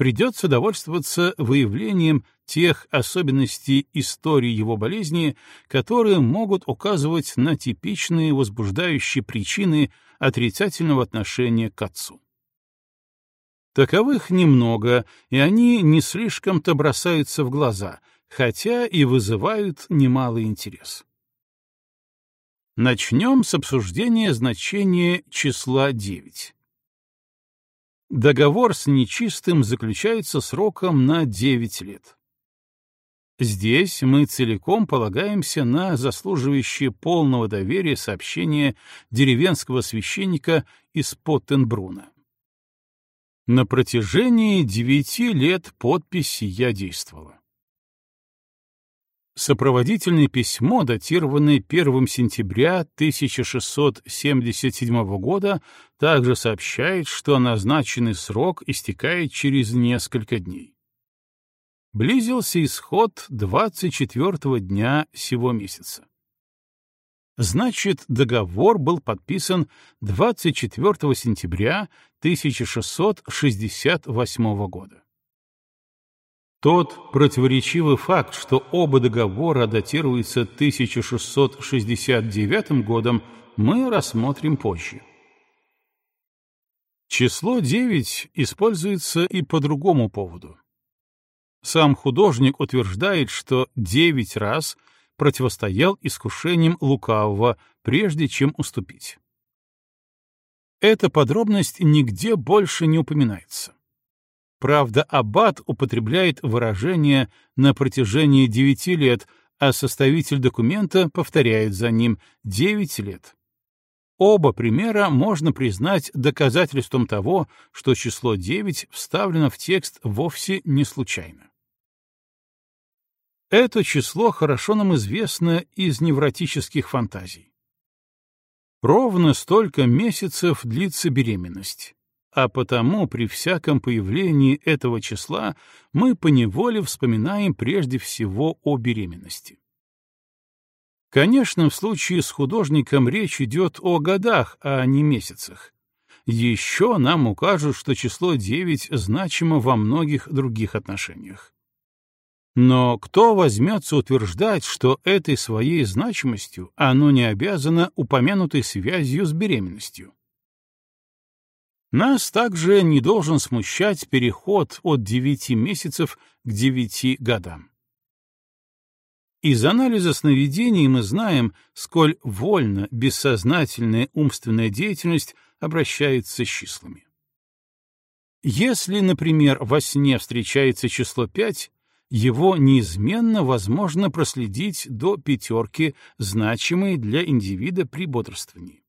придется довольствоваться выявлением тех особенностей истории его болезни, которые могут указывать на типичные возбуждающие причины отрицательного отношения к отцу. Таковых немного, и они не слишком-то бросаются в глаза, хотя и вызывают немалый интерес. Начнем с обсуждения значения числа 9. Договор с нечистым заключается сроком на 9 лет. Здесь мы целиком полагаемся на заслуживающее полного доверия сообщение деревенского священника из Поттенбруна. На протяжении девяти лет подпись я действовала. Сопроводительное письмо, датированное 1 сентября 1677 года, также сообщает, что назначенный срок истекает через несколько дней. Близился исход 24 дня сего месяца. Значит, договор был подписан 24 сентября 1668 года. Тот противоречивый факт, что оба договора датируются 1669 годом, мы рассмотрим позже. Число 9 используется и по другому поводу. Сам художник утверждает, что 9 раз противостоял искушениям лукавого, прежде чем уступить. Эта подробность нигде больше не упоминается. Правда, аббат употребляет выражение «на протяжении девяти лет», а составитель документа повторяет за ним «девять лет». Оба примера можно признать доказательством того, что число 9 вставлено в текст вовсе не случайно. Это число хорошо нам известно из невротических фантазий. Ровно столько месяцев длится беременность а потому при всяком появлении этого числа мы поневоле вспоминаем прежде всего о беременности. Конечно, в случае с художником речь идет о годах, а не месяцах. Еще нам укажут, что число 9 значимо во многих других отношениях. Но кто возьмется утверждать, что этой своей значимостью оно не обязано упомянутой связью с беременностью? Нас также не должен смущать переход от 9 месяцев к 9 годам. Из анализа сновидений мы знаем, сколь вольно бессознательная умственная деятельность обращается с числами. Если, например, во сне встречается число 5, его неизменно возможно проследить до пятерки, значимой для индивида при бодрствовании.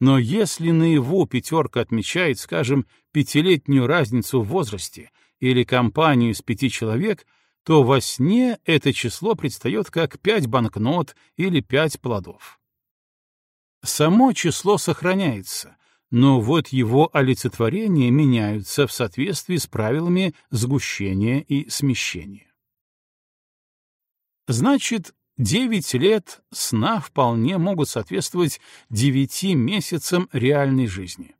Но если наяву пятерка отмечает, скажем, пятилетнюю разницу в возрасте или компанию из пяти человек, то во сне это число предстает как пять банкнот или пять плодов. Само число сохраняется, но вот его олицетворения меняются в соответствии с правилами сгущения и смещения. Значит, Девять лет сна вполне могут соответствовать девяти месяцам реальной жизни.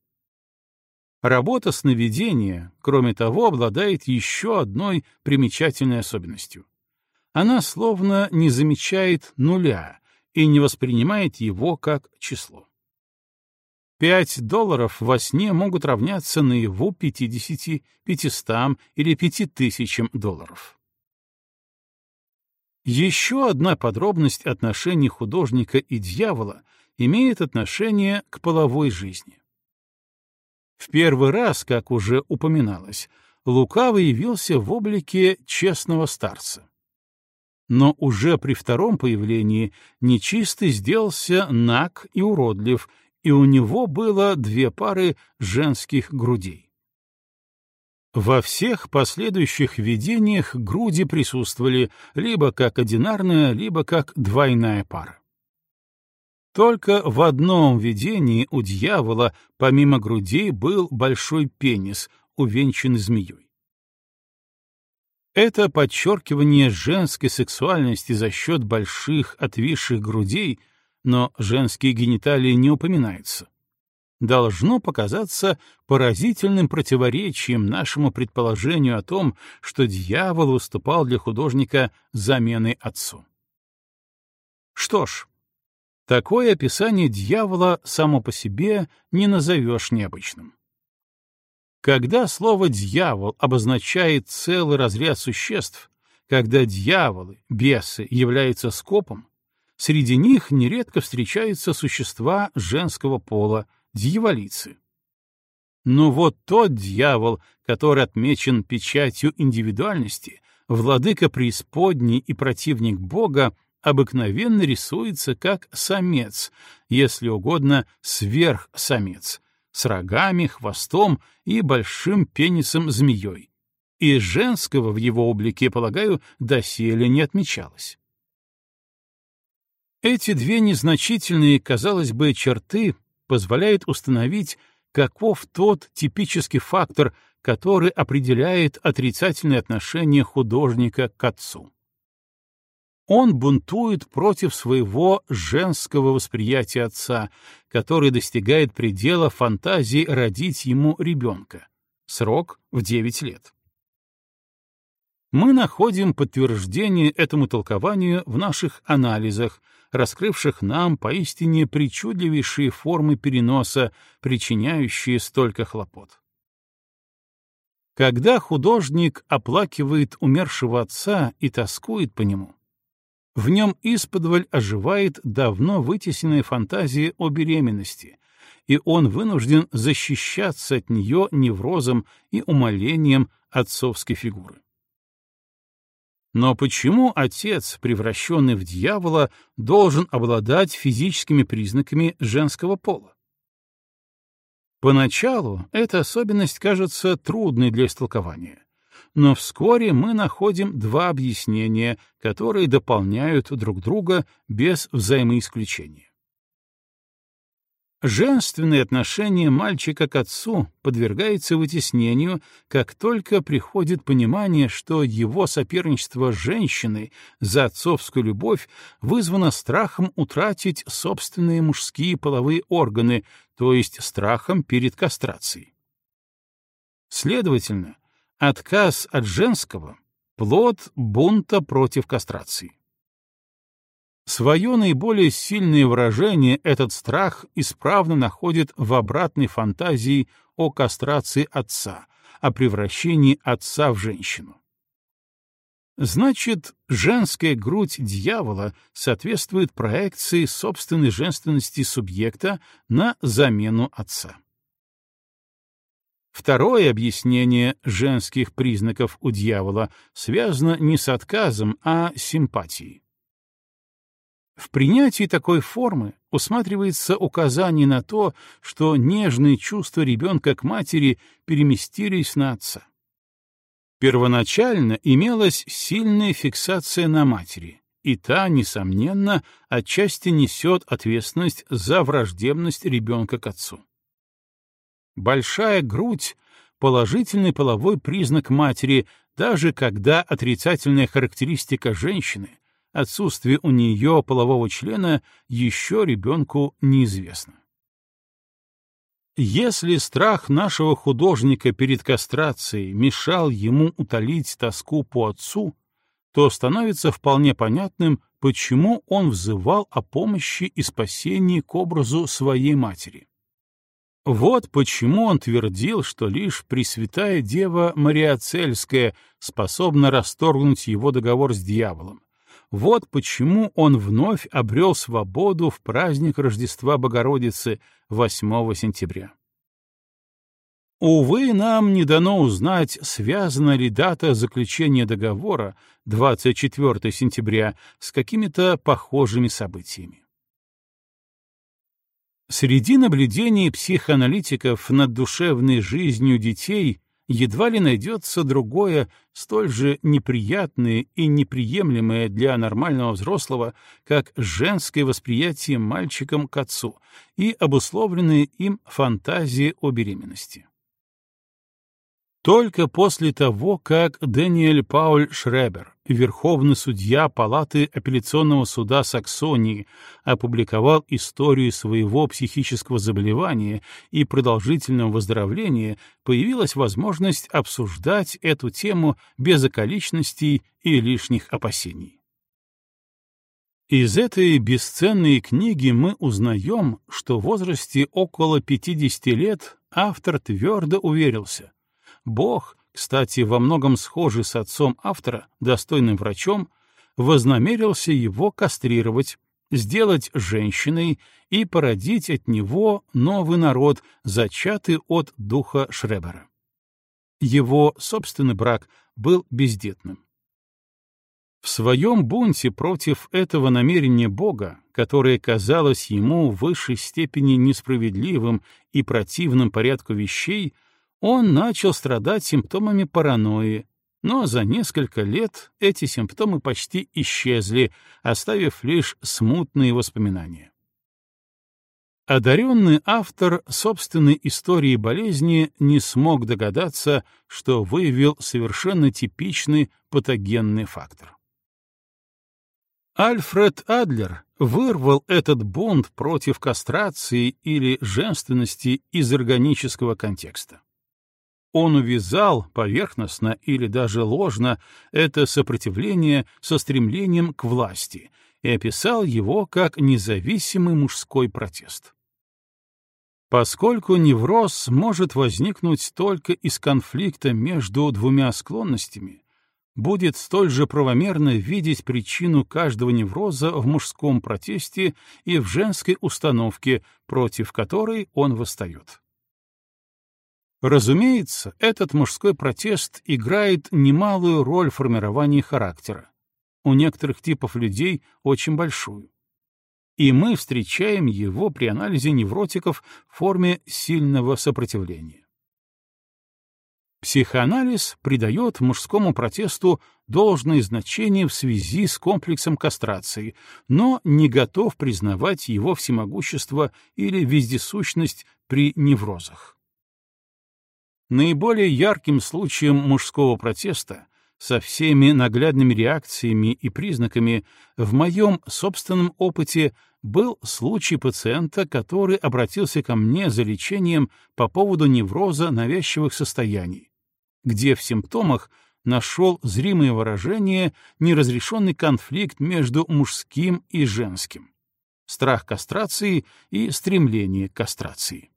Работа сновидения, кроме того, обладает еще одной примечательной особенностью. Она словно не замечает нуля и не воспринимает его как число. Пять долларов во сне могут равняться наяву 50, 500 или 5000 долларов. Еще одна подробность отношений художника и дьявола имеет отношение к половой жизни. В первый раз, как уже упоминалось, Лукавый явился в облике честного старца. Но уже при втором появлении нечистый сделался наг и уродлив, и у него было две пары женских грудей. Во всех последующих видениях груди присутствовали либо как одинарная, либо как двойная пара. Только в одном видении у дьявола помимо грудей был большой пенис, увенчанный змеей. Это подчеркивание женской сексуальности за счет больших отвисших грудей но женские гениталии не упоминаются. Должно показаться поразительным противоречием нашему предположению о том, что дьявол выступал для художника заменой отцу. Что ж, такое описание дьявола само по себе не назовешь необычным. Когда слово «дьявол» обозначает целый разряд существ, когда дьяволы, бесы, являются скопом, среди них нередко встречаются существа женского пола, дьяволицы. Но вот тот дьявол, который отмечен печатью индивидуальности, владыка преисподней и противник Бога, обыкновенно рисуется как самец, если угодно сверхсамец, с рогами, хвостом и большим пенисом-змеей. И женского в его облике, полагаю, доселе не отмечалось. Эти две незначительные, казалось бы, черты позволяют установить, каков тот типический фактор, который определяет отрицательное отношение художника к отцу. Он бунтует против своего женского восприятия отца, который достигает предела фантазии родить ему ребенка. Срок в 9 лет. Мы находим подтверждение этому толкованию в наших анализах, раскрывших нам поистине причудливейшие формы переноса, причиняющие столько хлопот. Когда художник оплакивает умершего отца и тоскует по нему, в нем исподволь оживает давно вытесненная фантазия о беременности, и он вынужден защищаться от нее неврозом и умолением отцовской фигуры. Но почему отец, превращенный в дьявола, должен обладать физическими признаками женского пола? Поначалу эта особенность кажется трудной для истолкования но вскоре мы находим два объяснения, которые дополняют друг друга без взаимоисключения. Женственное отношение мальчика к отцу подвергается вытеснению, как только приходит понимание, что его соперничество с женщиной за отцовскую любовь вызвано страхом утратить собственные мужские половые органы, то есть страхом перед кастрацией. Следовательно, Отказ от женского — плод бунта против кастрации. Свое наиболее сильное выражение этот страх исправно находит в обратной фантазии о кастрации отца, о превращении отца в женщину. Значит, женская грудь дьявола соответствует проекции собственной женственности субъекта на замену отца. Второе объяснение женских признаков у дьявола связано не с отказом, а с симпатией. В принятии такой формы усматривается указание на то, что нежные чувства ребенка к матери переместились на отца. Первоначально имелась сильная фиксация на матери, и та, несомненно, отчасти несет ответственность за враждебность ребенка к отцу. Большая грудь — положительный половой признак матери, даже когда отрицательная характеристика женщины, отсутствие у нее полового члена, еще ребенку неизвестно. Если страх нашего художника перед кастрацией мешал ему утолить тоску по отцу, то становится вполне понятным, почему он взывал о помощи и спасении к образу своей матери. Вот почему он твердил, что лишь Пресвятая Дева Мария Цельская способна расторгнуть его договор с дьяволом. Вот почему он вновь обрел свободу в праздник Рождества Богородицы 8 сентября. Увы, нам не дано узнать, связана ли дата заключения договора 24 сентября с какими-то похожими событиями. Среди наблюдений психоаналитиков над душевной жизнью детей едва ли найдется другое, столь же неприятное и неприемлемое для нормального взрослого, как женское восприятие мальчиком к отцу и обусловленные им фантазии о беременности. Только после того, как Дэниэль Пауль Шребер, верховный судья Палаты апелляционного суда Саксонии, опубликовал историю своего психического заболевания и продолжительного выздоровления, появилась возможность обсуждать эту тему без околичностей и лишних опасений. Из этой бесценной книги мы узнаем, что в возрасте около 50 лет автор твердо уверился — Бог, кстати, во многом схожий с отцом автора, достойным врачом, вознамерился его кастрировать, сделать женщиной и породить от него новый народ, зачатый от духа Шребера. Его собственный брак был бездетным. В своем бунте против этого намерения Бога, которое казалось ему в высшей степени несправедливым и противным порядку вещей, он начал страдать симптомами паранойи, но за несколько лет эти симптомы почти исчезли, оставив лишь смутные воспоминания. Одаренный автор собственной истории болезни не смог догадаться, что выявил совершенно типичный патогенный фактор. Альфред Адлер вырвал этот бунт против кастрации или женственности из органического контекста. Он увязал поверхностно или даже ложно это сопротивление со стремлением к власти и описал его как независимый мужской протест. Поскольку невроз может возникнуть только из конфликта между двумя склонностями, будет столь же правомерно видеть причину каждого невроза в мужском протесте и в женской установке, против которой он восстает. Разумеется, этот мужской протест играет немалую роль в формировании характера. У некоторых типов людей очень большую. И мы встречаем его при анализе невротиков в форме сильного сопротивления. Психоанализ придает мужскому протесту должное значение в связи с комплексом кастрации, но не готов признавать его всемогущество или вездесущность при неврозах. Наиболее ярким случаем мужского протеста со всеми наглядными реакциями и признаками в моем собственном опыте был случай пациента, который обратился ко мне за лечением по поводу невроза навязчивых состояний, где в симптомах нашел зримое выражение неразрешенный конфликт между мужским и женским, страх кастрации и стремление к кастрации.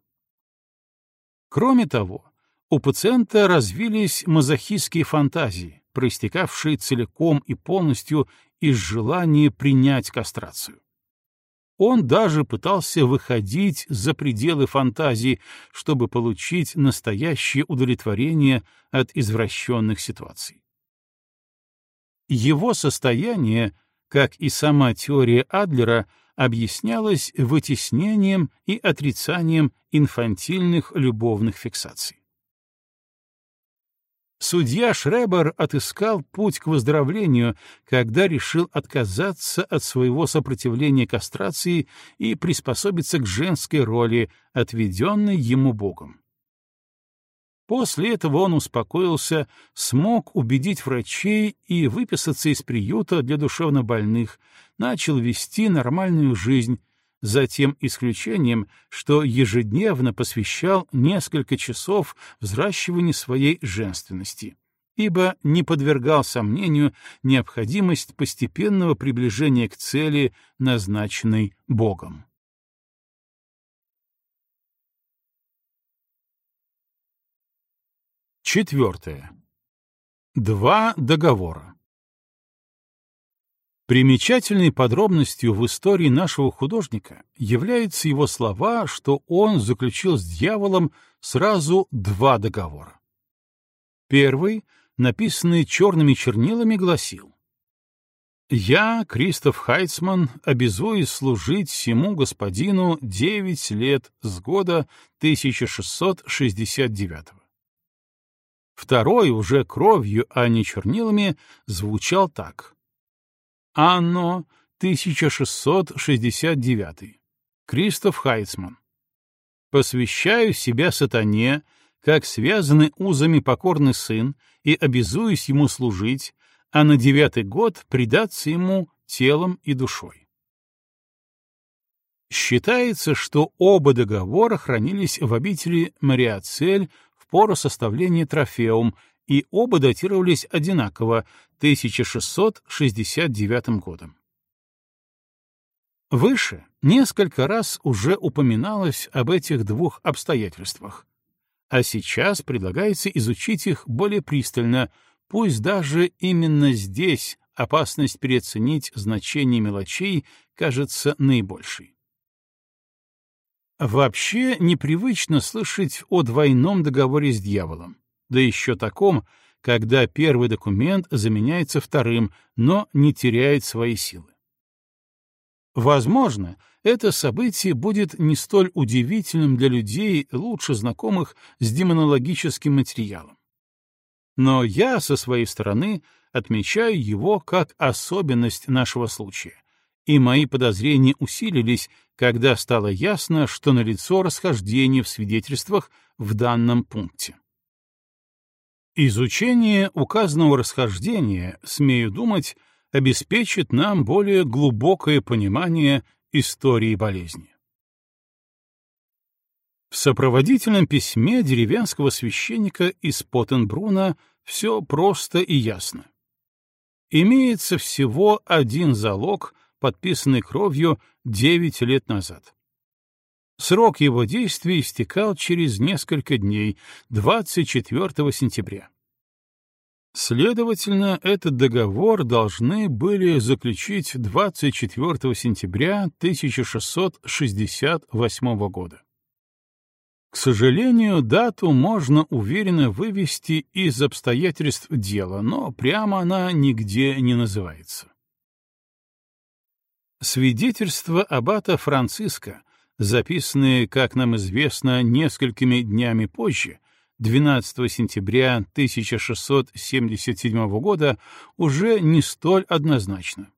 Кроме того, у пациента развились мазохистские фантазии, проистекавшие целиком и полностью из желания принять кастрацию. Он даже пытался выходить за пределы фантазии, чтобы получить настоящее удовлетворение от извращенных ситуаций. Его состояние, как и сама теория Адлера, объяснялось вытеснением и отрицанием инфантильных любовных фиксаций. Судья Шребер отыскал путь к выздоровлению, когда решил отказаться от своего сопротивления кастрации и приспособиться к женской роли, отведенной ему Богом. После этого он успокоился, смог убедить врачей и выписаться из приюта для душевнобольных, начал вести нормальную жизнь, за тем исключением, что ежедневно посвящал несколько часов взращиванию своей женственности, ибо не подвергал сомнению необходимость постепенного приближения к цели, назначенной Богом. Четвертое. Два договора. Примечательной подробностью в истории нашего художника являются его слова, что он заключил с дьяволом сразу два договора. Первый, написанный черными чернилами, гласил «Я, Кристоф Хайцман, обязуюсь служить всему господину девять лет с года 1669 Второй, уже кровью, а не чернилами, звучал так Анно 1669. Кристоф Хайцман. Посвящаю себя сатане, как связаны узами покорный сын и обязуюсь ему служить, а на девятый год предаться ему телом и душой. Считается, что оба договора хранились в обители Мариацель в пору составления трофеум, и оба датировались одинаково 1669 годом. Выше несколько раз уже упоминалось об этих двух обстоятельствах, а сейчас предлагается изучить их более пристально, пусть даже именно здесь опасность переоценить значение мелочей кажется наибольшей. Вообще непривычно слышать о двойном договоре с дьяволом, да еще таком, когда первый документ заменяется вторым, но не теряет свои силы. Возможно, это событие будет не столь удивительным для людей, лучше знакомых с демонологическим материалом. Но я, со своей стороны, отмечаю его как особенность нашего случая, и мои подозрения усилились, когда стало ясно, что налицо расхождение в свидетельствах в данном пункте. Изучение указанного расхождения, смею думать, обеспечит нам более глубокое понимание истории болезни. В сопроводительном письме деревенского священника из Поттенбруна все просто и ясно. Имеется всего один залог, подписанный кровью 9 лет назад. Срок его действия истекал через несколько дней, 24 сентября. Следовательно, этот договор должны были заключить 24 сентября 1668 года. К сожалению, дату можно уверенно вывести из обстоятельств дела, но прямо она нигде не называется. Свидетельство аббата Франциска, записанные, как нам известно, несколькими днями позже, 12 сентября 1677 года, уже не столь однозначно.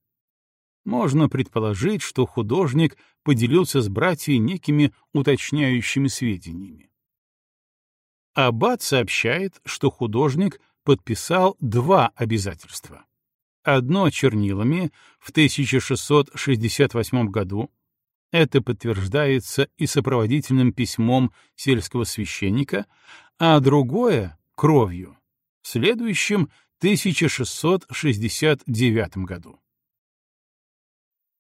Можно предположить, что художник поделился с братьями некими уточняющими сведениями. Аббат сообщает, что художник подписал два обязательства. Одно чернилами в 1668 году, это подтверждается и сопроводительным письмом сельского священника, а другое — кровью, в следующем 1669 году.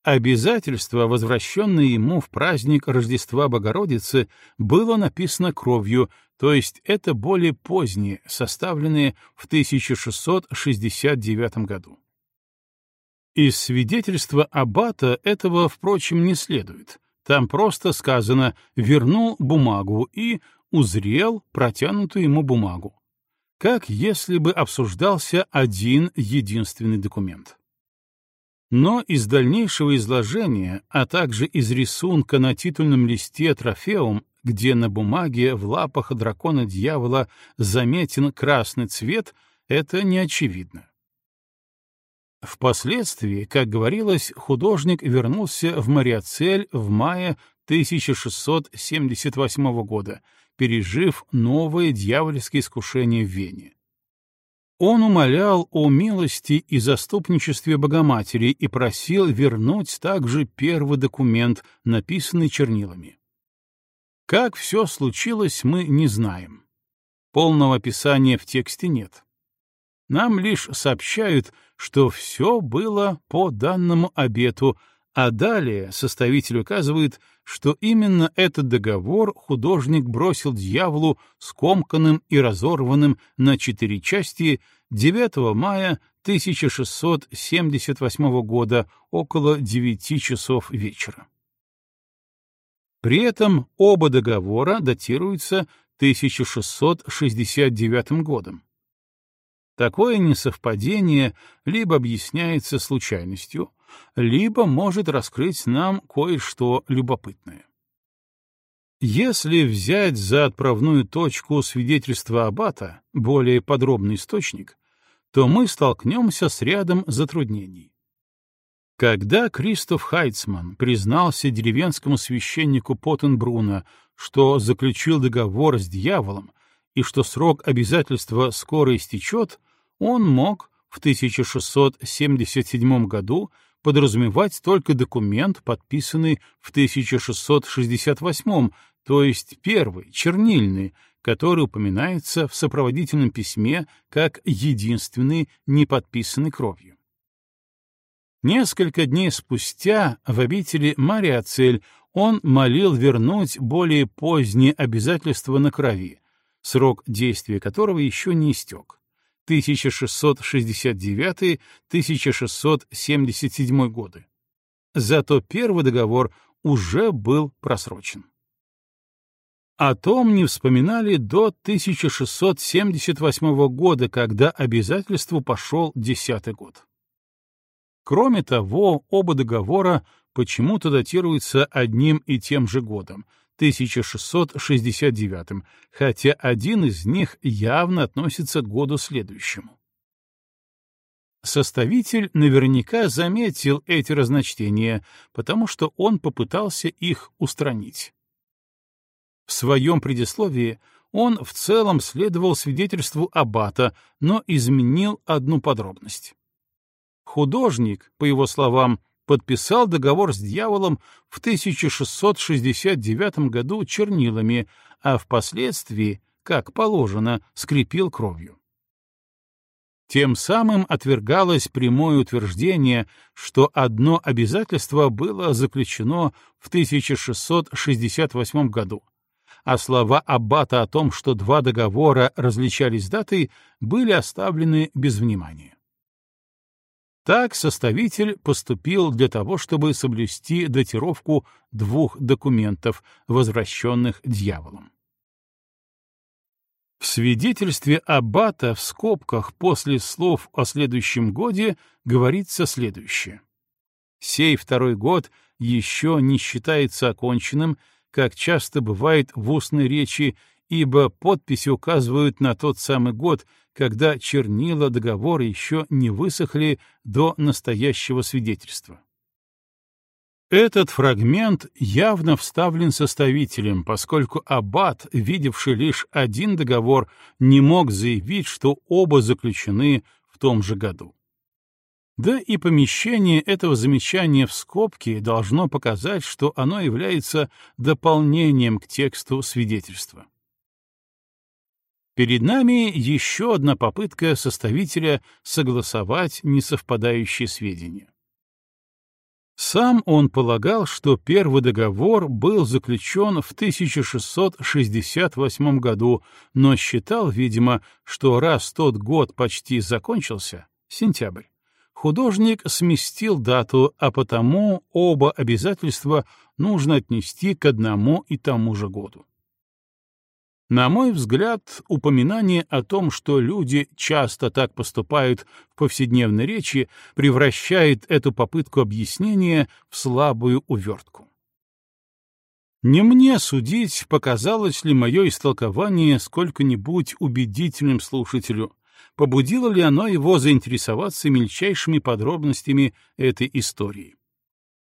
Обязательство, возвращенное ему в праздник Рождества Богородицы, было написано кровью, то есть это более позднее, составленное в 1669 году. Из свидетельства аббата этого, впрочем, не следует. Там просто сказано «вернул бумагу» и «узрел протянутую ему бумагу», как если бы обсуждался один единственный документ. Но из дальнейшего изложения, а также из рисунка на титульном листе трофеум, где на бумаге в лапах дракона-дьявола заметен красный цвет, это не очевидно. Впоследствии, как говорилось, художник вернулся в Мариацель в мае 1678 года, пережив новое дьявольское искушение в Вене. Он умолял о милости и заступничестве Богоматери и просил вернуть также первый документ, написанный чернилами. Как все случилось, мы не знаем. Полного описания в тексте нет. Нам лишь сообщают, что все было по данному обету, а далее составитель указывает, что именно этот договор художник бросил дьяволу скомканным и разорванным на четыре части 9 мая 1678 года около 9 часов вечера. При этом оба договора датируются 1669 годом. Такое несовпадение либо объясняется случайностью, либо может раскрыть нам кое-что любопытное. Если взять за отправную точку свидетельства Аббата, более подробный источник, то мы столкнемся с рядом затруднений. Когда Кристоф Хайцман признался деревенскому священнику Поттенбруна, что заключил договор с дьяволом, и что срок обязательства скоро истечет, он мог в 1677 году подразумевать только документ, подписанный в 1668, то есть первый, чернильный, который упоминается в сопроводительном письме как единственный, не подписанный кровью. Несколько дней спустя в обители Мариацель он молил вернуть более поздние обязательства на крови, срок действия которого еще не истек. 1669-1677 годы. Зато первый договор уже был просрочен. О том не вспоминали до 1678 года, когда обязательству пошел десятый год. Кроме того, оба договора почему-то датируются одним и тем же годом, 1669, хотя один из них явно относится к году следующему. Составитель наверняка заметил эти разночтения, потому что он попытался их устранить. В своем предисловии он в целом следовал свидетельству Аббата, но изменил одну подробность. Художник, по его словам, подписал договор с дьяволом в 1669 году чернилами, а впоследствии, как положено, скрепил кровью. Тем самым отвергалось прямое утверждение, что одно обязательство было заключено в 1668 году, а слова Аббата о том, что два договора различались датой, были оставлены без внимания. Так составитель поступил для того, чтобы соблюсти датировку двух документов, возвращенных дьяволом. В свидетельстве Аббата в скобках после слов о следующем годе говорится следующее. «Сей второй год еще не считается оконченным, как часто бывает в устной речи, ибо подписи указывают на тот самый год, когда чернила договора еще не высохли до настоящего свидетельства. Этот фрагмент явно вставлен составителем, поскольку аббат, видевший лишь один договор, не мог заявить, что оба заключены в том же году. Да и помещение этого замечания в скобки должно показать, что оно является дополнением к тексту свидетельства. Перед нами еще одна попытка составителя согласовать несовпадающие сведения. Сам он полагал, что первый договор был заключен в 1668 году, но считал, видимо, что раз тот год почти закончился, сентябрь, художник сместил дату, а потому оба обязательства нужно отнести к одному и тому же году. На мой взгляд, упоминание о том, что люди часто так поступают в повседневной речи, превращает эту попытку объяснения в слабую увертку. Не мне судить, показалось ли мое истолкование сколько-нибудь убедительным слушателю, побудило ли оно его заинтересоваться мельчайшими подробностями этой истории.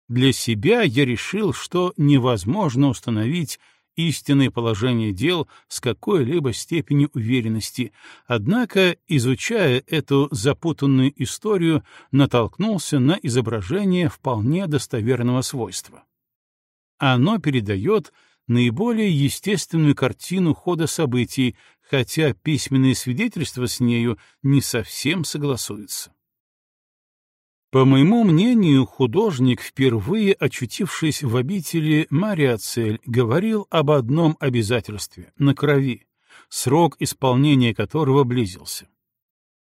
Для себя я решил, что невозможно установить истинное положение дел с какой-либо степенью уверенности, однако, изучая эту запутанную историю, натолкнулся на изображение вполне достоверного свойства. Оно передает наиболее естественную картину хода событий, хотя письменные свидетельства с нею не совсем согласуются. По моему мнению, художник, впервые очутившись в обители Мариацель, говорил об одном обязательстве — на крови, срок исполнения которого близился.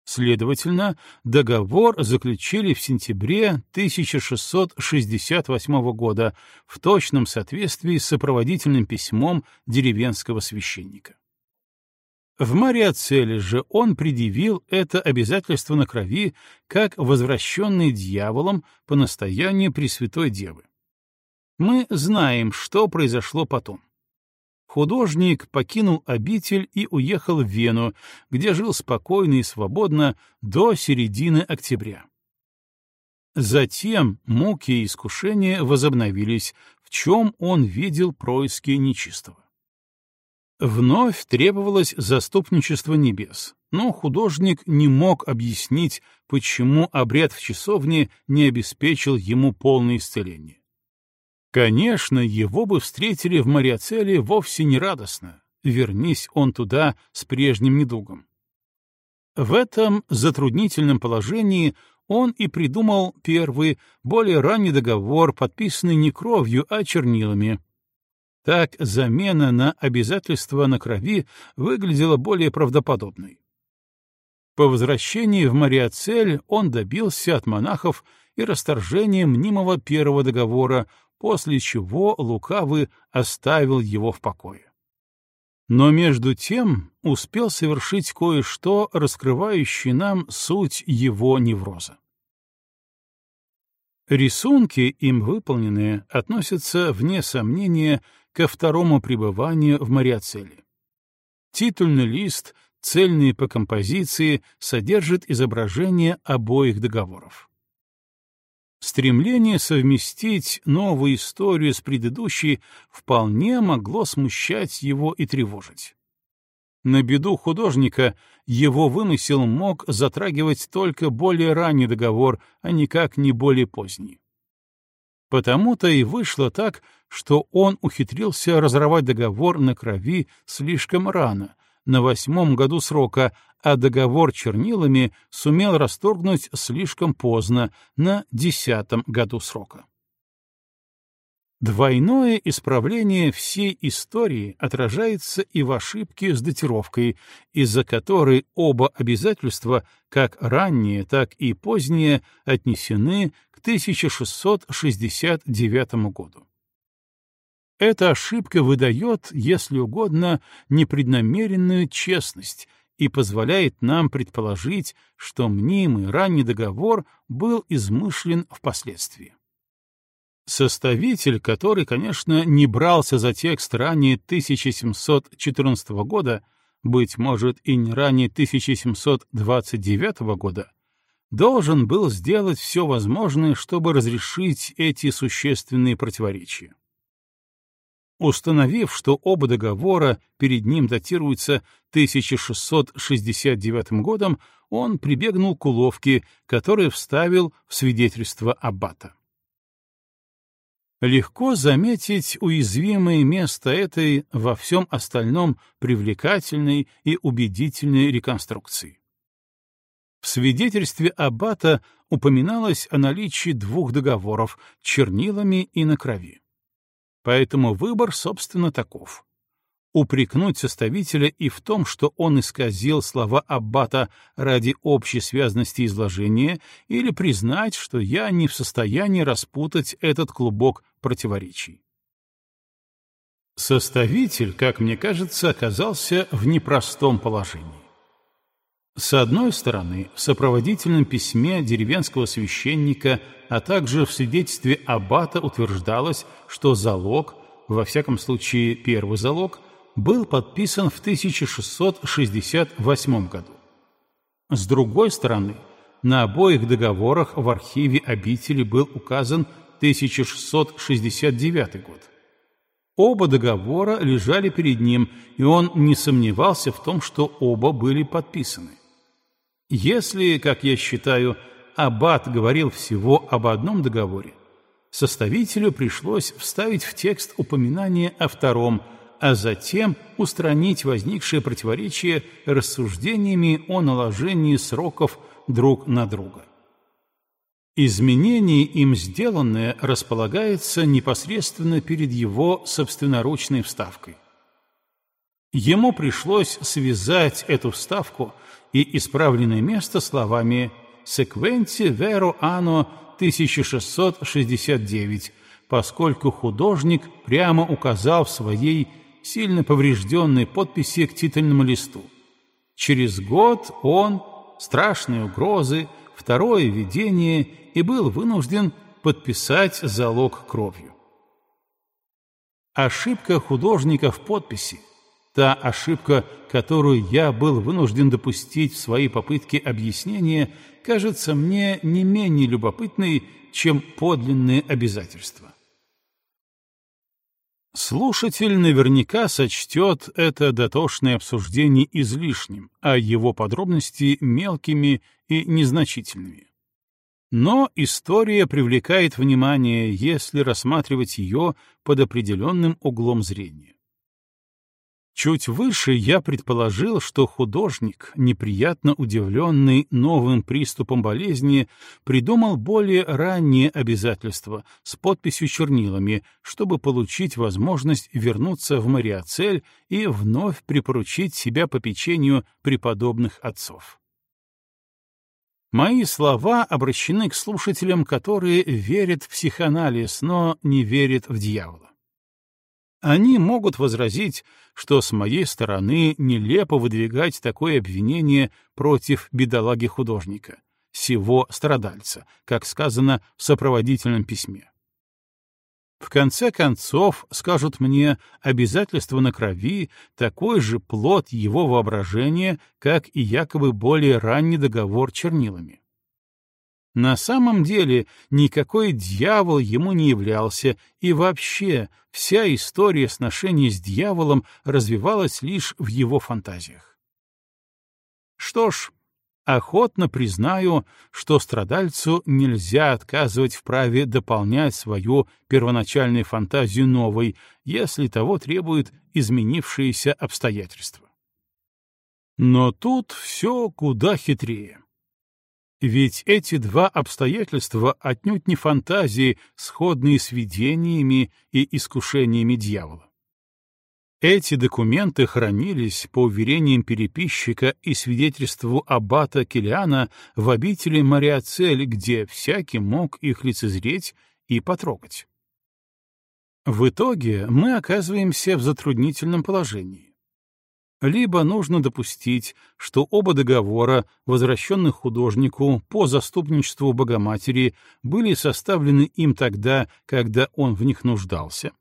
Следовательно, договор заключили в сентябре 1668 года в точном соответствии с сопроводительным письмом деревенского священника. В Мариацеле же он предъявил это обязательство на крови как возвращенный дьяволом по настоянию Пресвятой Девы. Мы знаем, что произошло потом. Художник покинул обитель и уехал в Вену, где жил спокойно и свободно до середины октября. Затем муки и искушения возобновились, в чем он видел происки нечистого. Вновь требовалось заступничество небес, но художник не мог объяснить, почему обряд в часовне не обеспечил ему полное исцеление. Конечно, его бы встретили в Мариацеле вовсе не радостно, вернись он туда с прежним недугом. В этом затруднительном положении он и придумал первый, более ранний договор, подписанный не кровью, а чернилами. Так замена на обязательство на крови выглядела более правдоподобной. По возвращении в Мариацель он добился от монахов и расторжения мнимого первого договора, после чего Лукавый оставил его в покое. Но между тем успел совершить кое-что, раскрывающее нам суть его невроза. Рисунки, им выполненные, относятся, вне сомнения, ко второму пребыванию в Мариацеле. Титульный лист, цельный по композиции, содержит изображение обоих договоров. Стремление совместить новую историю с предыдущей вполне могло смущать его и тревожить. На беду художника его вымысел мог затрагивать только более ранний договор, а никак не более поздний. Потому-то и вышло так, что он ухитрился разорвать договор на крови слишком рано, на восьмом году срока, а договор чернилами сумел расторгнуть слишком поздно, на десятом году срока. Двойное исправление всей истории отражается и в ошибке с датировкой, из-за которой оба обязательства, как ранние, так и поздние, отнесены к 1669 году. Эта ошибка выдает, если угодно, непреднамеренную честность и позволяет нам предположить, что мнимый ранний договор был измышлен впоследствии. Составитель, который, конечно, не брался за текст ранее 1714 года, быть может, и не ранее 1729 года, должен был сделать все возможное, чтобы разрешить эти существенные противоречия. Установив, что оба договора перед ним датируются 1669 годом, он прибегнул к уловке, которую вставил в свидетельство Аббата. Легко заметить уязвимое место этой во всем остальном привлекательной и убедительной реконструкции. В свидетельстве Аббата упоминалось о наличии двух договоров — чернилами и на крови. Поэтому выбор, собственно, таков. Упрекнуть составителя и в том, что он исказил слова Аббата ради общей связности изложения, или признать, что я не в состоянии распутать этот клубок противоречий. Составитель, как мне кажется, оказался в непростом положении. С одной стороны, в сопроводительном письме деревенского священника а также в свидетельстве аббата утверждалось, что залог, во всяком случае первый залог, был подписан в 1668 году. С другой стороны, на обоих договорах в архиве обители был указан 1669 год. Оба договора лежали перед ним, и он не сомневался в том, что оба были подписаны. Если, как я считаю, аббат говорил всего об одном договоре, составителю пришлось вставить в текст упоминание о втором, а затем устранить возникшее противоречие рассуждениями о наложении сроков друг на друга. Изменение им сделанное располагается непосредственно перед его собственноручной вставкой. Ему пришлось связать эту вставку и исправленное место словами секвенти веро ано 1669, поскольку художник прямо указал в своей сильно поврежденной подписи к титульному листу. Через год он, страшные угрозы, второе видение и был вынужден подписать залог кровью. Ошибка художника в подписи Та ошибка, которую я был вынужден допустить в своей попытке объяснения, кажется мне не менее любопытной, чем подлинные обязательства. Слушатель наверняка сочтет это дотошное обсуждение излишним, а его подробности — мелкими и незначительными. Но история привлекает внимание, если рассматривать ее под определенным углом зрения. Чуть выше я предположил, что художник, неприятно удивленный новым приступом болезни, придумал более раннее обязательство с подписью чернилами, чтобы получить возможность вернуться в Мариацель и вновь припоручить себя по печенью преподобных отцов. Мои слова обращены к слушателям, которые верят в психоанализ, но не верят в дьявола. Они могут возразить, что с моей стороны нелепо выдвигать такое обвинение против бедолаги-художника, сего страдальца, как сказано в сопроводительном письме. В конце концов, скажут мне, обязательство на крови — такой же плод его воображения, как и якобы более ранний договор чернилами. На самом деле никакой дьявол ему не являлся, и вообще вся история сношений с дьяволом развивалась лишь в его фантазиях. Что ж, охотно признаю, что страдальцу нельзя отказывать в праве дополнять свою первоначальную фантазию новой, если того требуют изменившиеся обстоятельства. Но тут все куда хитрее. Ведь эти два обстоятельства отнюдь не фантазии, сходные с видениями и искушениями дьявола. Эти документы хранились, по уверениям переписчика и свидетельству аббата Килиана, в обители Мариацель, где всякий мог их лицезреть и потрогать. В итоге мы оказываемся в затруднительном положении либо нужно допустить, что оба договора, возвращенных художнику по заступничеству Богоматери, были составлены им тогда, когда он в них нуждался,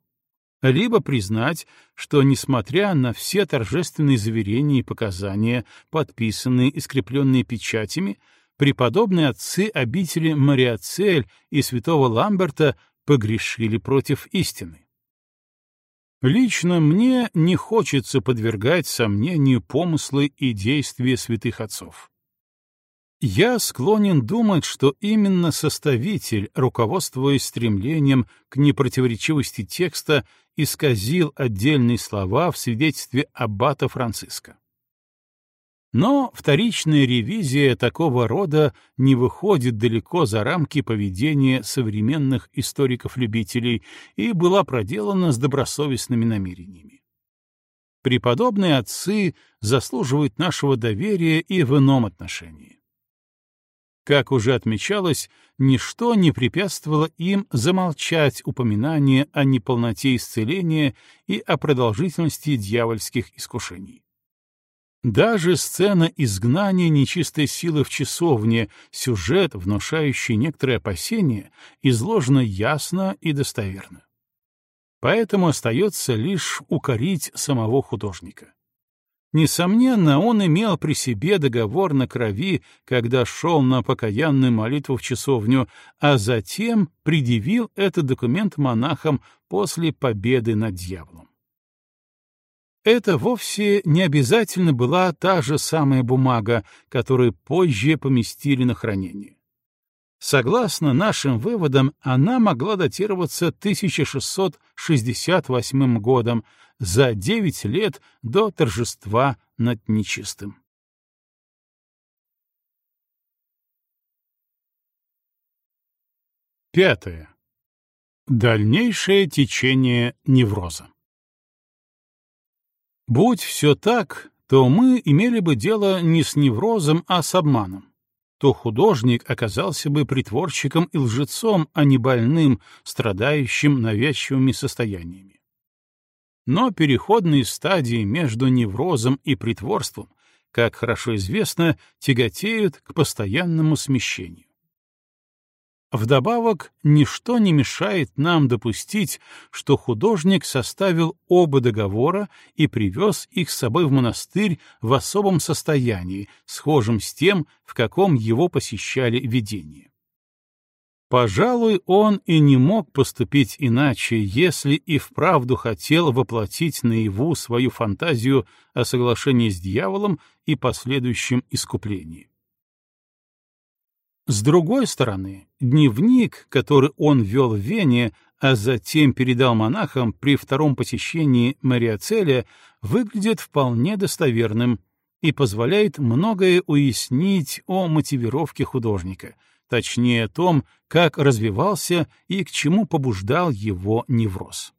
либо признать, что, несмотря на все торжественные заверения и показания, подписанные и скрепленные печатями, преподобные отцы обители Мариацель и святого Ламберта погрешили против истины. Лично мне не хочется подвергать сомнению помыслы и действия святых отцов. Я склонен думать, что именно составитель, руководствуясь стремлением к непротиворечивости текста, исказил отдельные слова в свидетельстве аббата Франциска. Но вторичная ревизия такого рода не выходит далеко за рамки поведения современных историков-любителей и была проделана с добросовестными намерениями. Преподобные отцы заслуживают нашего доверия и в ином отношении. Как уже отмечалось, ничто не препятствовало им замолчать упоминание о неполноте исцеления и о продолжительности дьявольских искушений. Даже сцена изгнания нечистой силы в часовне, сюжет, внушающий некоторые опасения, изложена ясно и достоверно. Поэтому остается лишь укорить самого художника. Несомненно, он имел при себе договор на крови, когда шел на покаянную молитву в часовню, а затем предъявил этот документ монахам после победы над дьяволом это вовсе не обязательно была та же самая бумага, которую позже поместили на хранение. Согласно нашим выводам, она могла датироваться 1668 годом, за 9 лет до торжества над нечистым. Пятое. Дальнейшее течение невроза. Будь все так, то мы имели бы дело не с неврозом, а с обманом. То художник оказался бы притворщиком и лжецом, а не больным, страдающим навязчивыми состояниями. Но переходные стадии между неврозом и притворством, как хорошо известно, тяготеют к постоянному смещению. Вдобавок, ничто не мешает нам допустить, что художник составил оба договора и привез их с собой в монастырь в особом состоянии, схожем с тем, в каком его посещали видения. Пожалуй, он и не мог поступить иначе, если и вправду хотел воплотить наяву свою фантазию о соглашении с дьяволом и последующем искуплении. С другой стороны, дневник, который он вел в Вене, а затем передал монахам при втором посещении Мариацеля, выглядит вполне достоверным и позволяет многое уяснить о мотивировке художника — точнее о том, как развивался и к чему побуждал его невроз.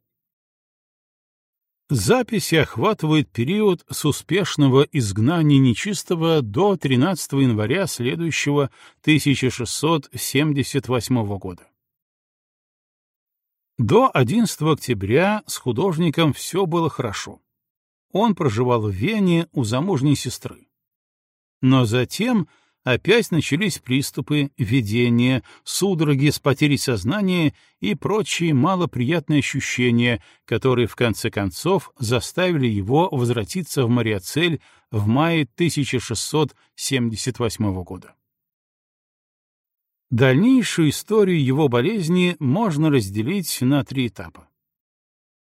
Записи охватывают период с успешного изгнания нечистого до 13 января следующего 1678 года. До 11 октября с художником все было хорошо. Он проживал в Вене у замужней сестры. Но затем опять начались приступы, видения, судороги с потерей сознания и прочие малоприятные ощущения, которые в конце концов заставили его возвратиться в Мариацель в мае 1678 года. Дальнейшую историю его болезни можно разделить на три этапа.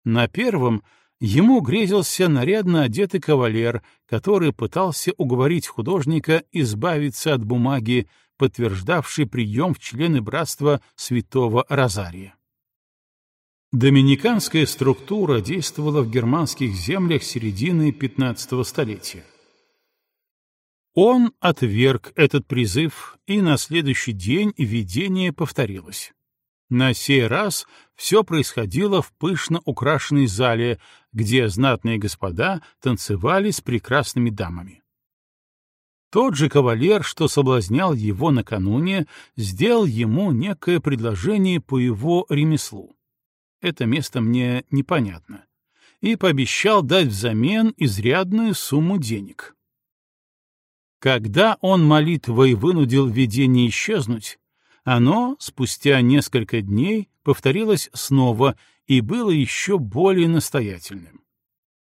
На первом — Ему грезился нарядно одетый кавалер, который пытался уговорить художника избавиться от бумаги, подтверждавшей прием в члены братства святого Розария. Доминиканская структура действовала в германских землях середины XV столетия. Он отверг этот призыв, и на следующий день видение повторилось. На сей раз все происходило в пышно украшенной зале, где знатные господа танцевали с прекрасными дамами. Тот же кавалер, что соблазнял его накануне, сделал ему некое предложение по его ремеслу. Это место мне непонятно. И пообещал дать взамен изрядную сумму денег. Когда он молитвой вынудил видение исчезнуть, оно спустя несколько дней повторилось снова и было еще более настоятельным.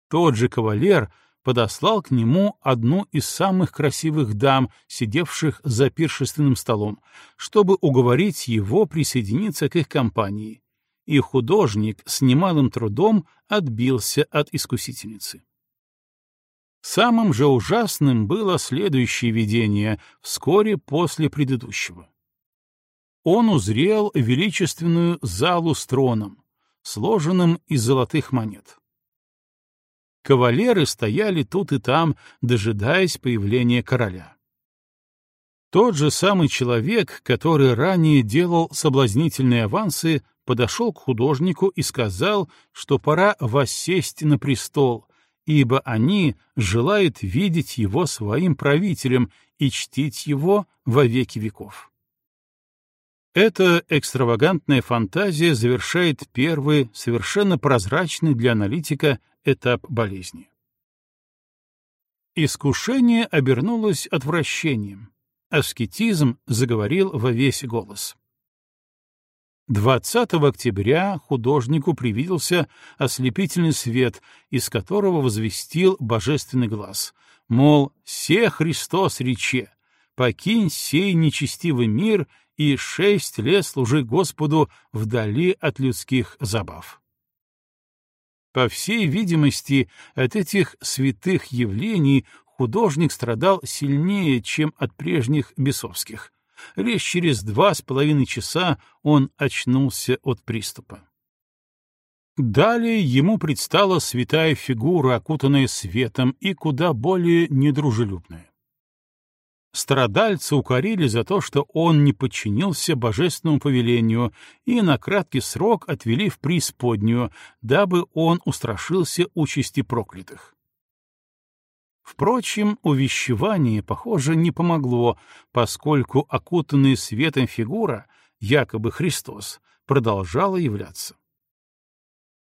Тот же кавалер подослал к нему одну из самых красивых дам, сидевших за пиршественным столом, чтобы уговорить его присоединиться к их компании, и художник с немалым трудом отбился от искусительницы. Самым же ужасным было следующее видение вскоре после предыдущего он узрел величественную залу с троном, сложенным из золотых монет. Кавалеры стояли тут и там, дожидаясь появления короля. Тот же самый человек, который ранее делал соблазнительные авансы, подошел к художнику и сказал, что пора воссесть на престол, ибо они желают видеть его своим правителем и чтить его во веки веков. Эта экстравагантная фантазия завершает первый, совершенно прозрачный для аналитика этап болезни. Искушение обернулось отвращением. Аскетизм заговорил во весь голос. 20 октября художнику привиделся ослепительный свет, из которого возвестил божественный глаз, мол, «Се Христос рече, покинь сей нечестивый мир и шесть лет служи Господу вдали от людских забав. По всей видимости, от этих святых явлений художник страдал сильнее, чем от прежних бесовских. Лишь через два с половиной часа он очнулся от приступа. Далее ему предстала святая фигура, окутанная светом и куда более недружелюбная. Страдальца укорили за то, что он не подчинился божественному повелению и на краткий срок отвели в преисподнюю, дабы он устрашился участи проклятых. Впрочем, увещевание, похоже, не помогло, поскольку окутанная светом фигура, якобы Христос, продолжала являться.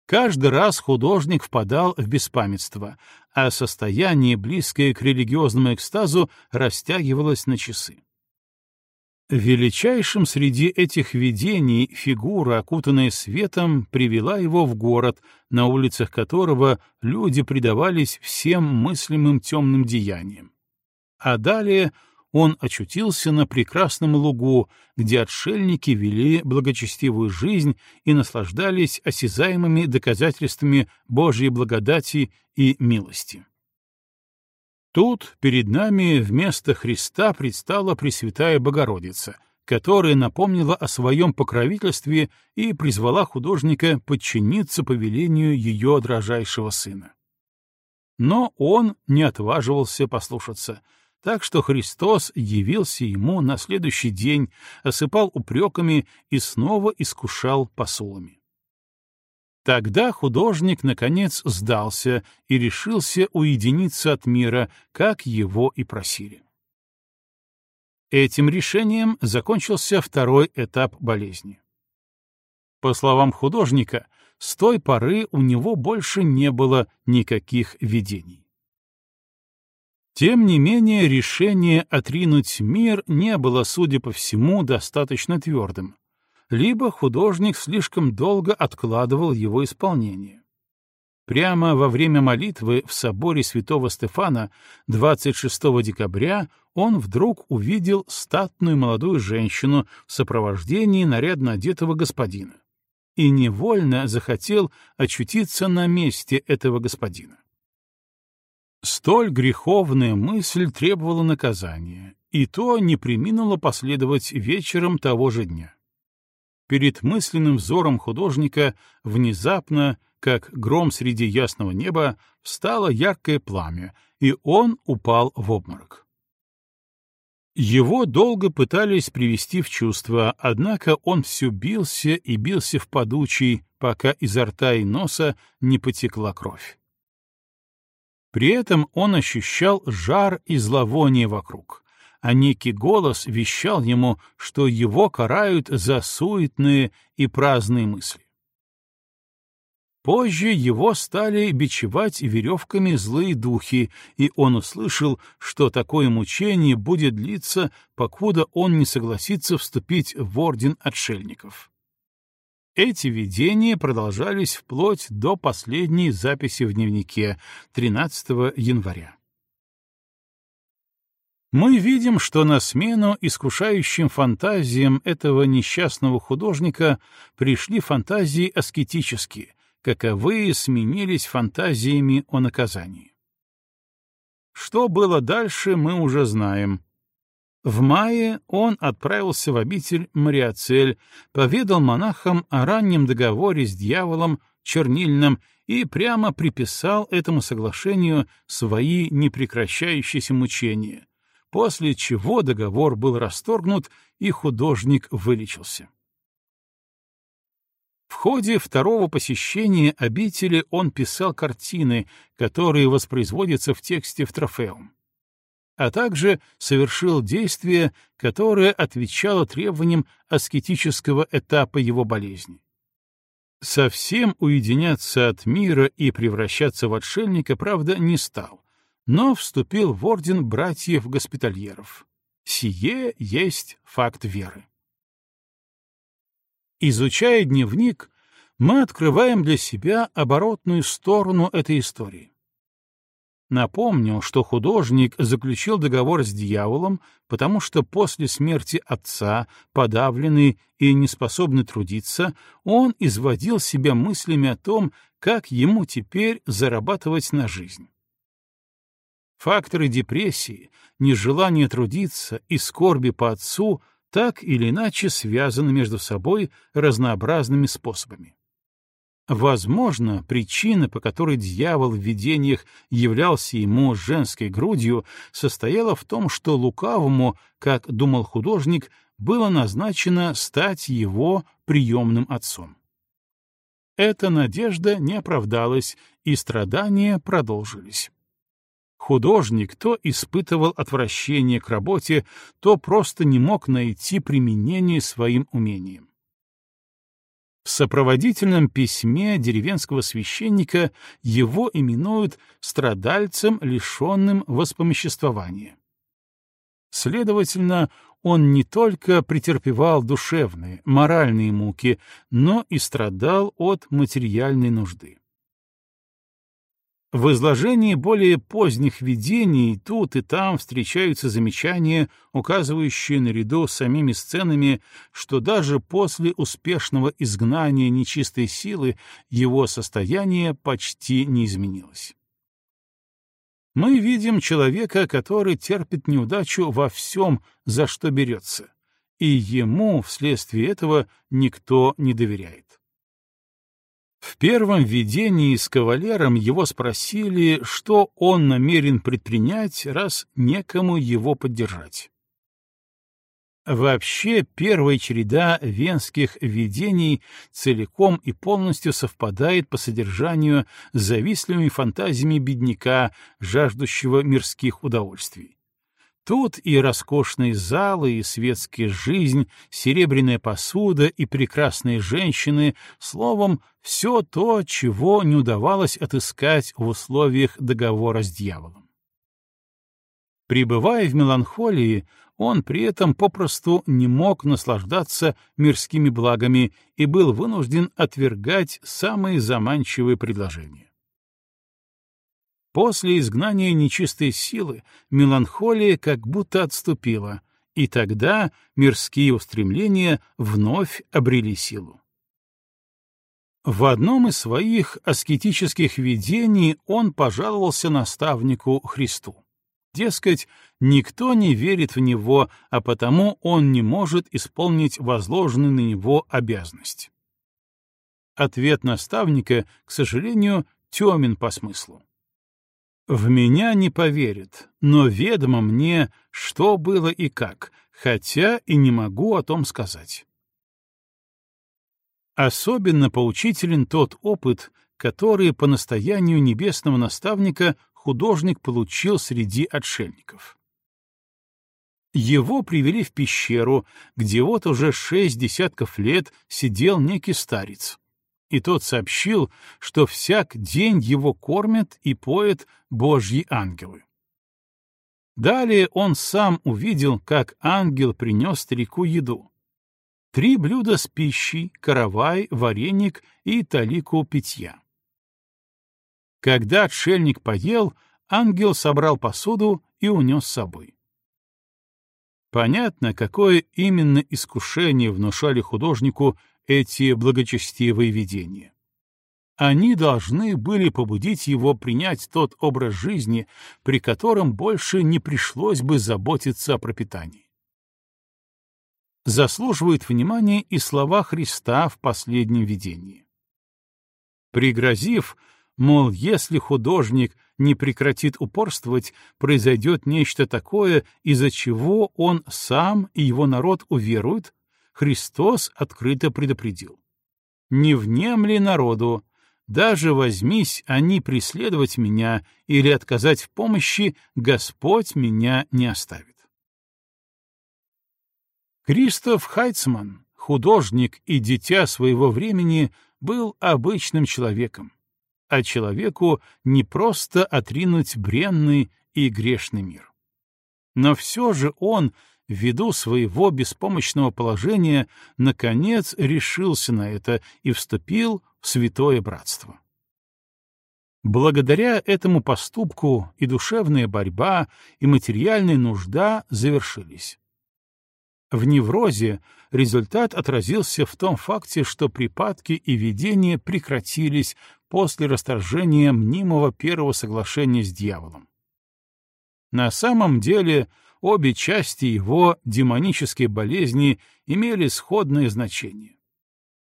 Каждый раз художник впадал в беспамятство, а состояние, близкое к религиозному экстазу, растягивалось на часы. Величайшим среди этих видений фигура, окутанная светом, привела его в город, на улицах которого люди предавались всем мыслимым темным деяниям. А далее он очутился на прекрасном лугу, где отшельники вели благочестивую жизнь и наслаждались осязаемыми доказательствами Божьей благодати и милости. Тут перед нами вместо Христа предстала Пресвятая Богородица, которая напомнила о своем покровительстве и призвала художника подчиниться повелению ее дрожайшего сына. Но он не отваживался послушаться, так что Христос явился ему на следующий день, осыпал упреками и снова искушал посулами. Тогда художник, наконец, сдался и решился уединиться от мира, как его и просили. Этим решением закончился второй этап болезни. По словам художника, с той поры у него больше не было никаких видений. Тем не менее, решение отринуть мир не было, судя по всему, достаточно твердым, либо художник слишком долго откладывал его исполнение. Прямо во время молитвы в соборе святого Стефана 26 декабря он вдруг увидел статную молодую женщину в сопровождении нарядно одетого господина и невольно захотел очутиться на месте этого господина. Столь греховная мысль требовала наказания, и то не приминуло последовать вечером того же дня. Перед мысленным взором художника внезапно, как гром среди ясного неба, встало яркое пламя, и он упал в обморок. Его долго пытались привести в чувство, однако он все бился и бился в подучий, пока изо рта и носа не потекла кровь. При этом он ощущал жар и зловоние вокруг, а некий голос вещал ему, что его карают за суетные и праздные мысли. Позже его стали бичевать веревками злые духи, и он услышал, что такое мучение будет длиться, покуда он не согласится вступить в орден отшельников. Эти видения продолжались вплоть до последней записи в дневнике 13 января. Мы видим, что на смену искушающим фантазиям этого несчастного художника пришли фантазии аскетические, каковые сменились фантазиями о наказании. Что было дальше, мы уже знаем. В мае он отправился в обитель Мариацель, поведал монахам о раннем договоре с дьяволом, чернильным, и прямо приписал этому соглашению свои непрекращающиеся мучения, после чего договор был расторгнут и художник вылечился. В ходе второго посещения обители он писал картины, которые воспроизводятся в тексте в трофеум, а также совершил действие, которое отвечало требованиям аскетического этапа его болезни. Совсем уединяться от мира и превращаться в отшельника, правда, не стал, но вступил в орден братьев-госпитальеров. Сие есть факт веры. Изучая дневник, мы открываем для себя оборотную сторону этой истории. Напомню, что художник заключил договор с дьяволом, потому что после смерти отца, подавленный и неспособный трудиться, он изводил себя мыслями о том, как ему теперь зарабатывать на жизнь. Факторы депрессии, нежелание трудиться и скорби по отцу так или иначе связаны между собой разнообразными способами. Возможно, причина, по которой дьявол в видениях являлся ему женской грудью, состояла в том, что лукавому, как думал художник, было назначено стать его приемным отцом. Эта надежда не оправдалась, и страдания продолжились. Художник то испытывал отвращение к работе, то просто не мог найти применение своим умениям. В сопроводительном письме деревенского священника его именуют страдальцем, лишенным воспомоществования. Следовательно, он не только претерпевал душевные, моральные муки, но и страдал от материальной нужды. В изложении более поздних видений тут и там встречаются замечания, указывающие наряду с самими сценами, что даже после успешного изгнания нечистой силы его состояние почти не изменилось. Мы видим человека, который терпит неудачу во всем, за что берется, и ему вследствие этого никто не доверяет. В первом видении с кавалером его спросили, что он намерен предпринять, раз некому его поддержать. Вообще, первая череда венских видений целиком и полностью совпадает по содержанию с завистливыми фантазиями бедняка, жаждущего мирских удовольствий. Тут и роскошные залы, и светская жизнь, серебряная посуда и прекрасные женщины, словом, все то, чего не удавалось отыскать в условиях договора с дьяволом. Пребывая в меланхолии, он при этом попросту не мог наслаждаться мирскими благами и был вынужден отвергать самые заманчивые предложения. После изгнания нечистой силы меланхолия как будто отступила, и тогда мирские устремления вновь обрели силу. В одном из своих аскетических видений он пожаловался наставнику Христу. Дескать, никто не верит в него, а потому он не может исполнить возложенную на него обязанность. Ответ наставника, к сожалению, темен по смыслу. В меня не поверят, но ведомо мне, что было и как, хотя и не могу о том сказать. Особенно поучителен тот опыт, который по настоянию небесного наставника художник получил среди отшельников. Его привели в пещеру, где вот уже шесть десятков лет сидел некий старец, и тот сообщил, что всяк день его кормят и поят божьи ангелы. Далее он сам увидел, как ангел принес старику еду. Три блюда с пищей, каравай, вареник и талику питья. Когда отшельник поел, ангел собрал посуду и унес с собой. Понятно, какое именно искушение внушали художнику эти благочестивые видения. Они должны были побудить его принять тот образ жизни, при котором больше не пришлось бы заботиться о пропитании. Заслуживают внимания и слова Христа в последнем видении. Пригрозив, мол, если художник не прекратит упорствовать, произойдет нечто такое, из-за чего он сам и его народ уверуют, Христос открыто предупредил. «Не внемли народу, даже возьмись они преследовать меня или отказать в помощи, Господь меня не оставит». Кристоф Хайцман, художник и дитя своего времени, был обычным человеком, а человеку не просто отринуть бренный и грешный мир. Но все же он — ввиду своего беспомощного положения, наконец решился на это и вступил в святое братство. Благодаря этому поступку и душевная борьба, и материальная нужда завершились. В неврозе результат отразился в том факте, что припадки и видения прекратились после расторжения мнимого первого соглашения с дьяволом. На самом деле Обе части его демонической болезни имели сходное значение.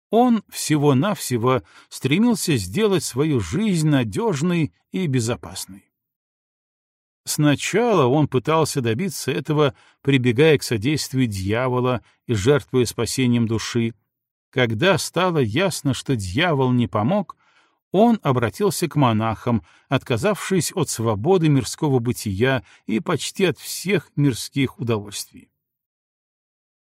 Он всего-навсего стремился сделать свою жизнь надежной и безопасной. Сначала он пытался добиться этого, прибегая к содействию дьявола и жертвуя спасением души. Когда стало ясно, что дьявол не помог, он обратился к монахам, отказавшись от свободы мирского бытия и почти от всех мирских удовольствий.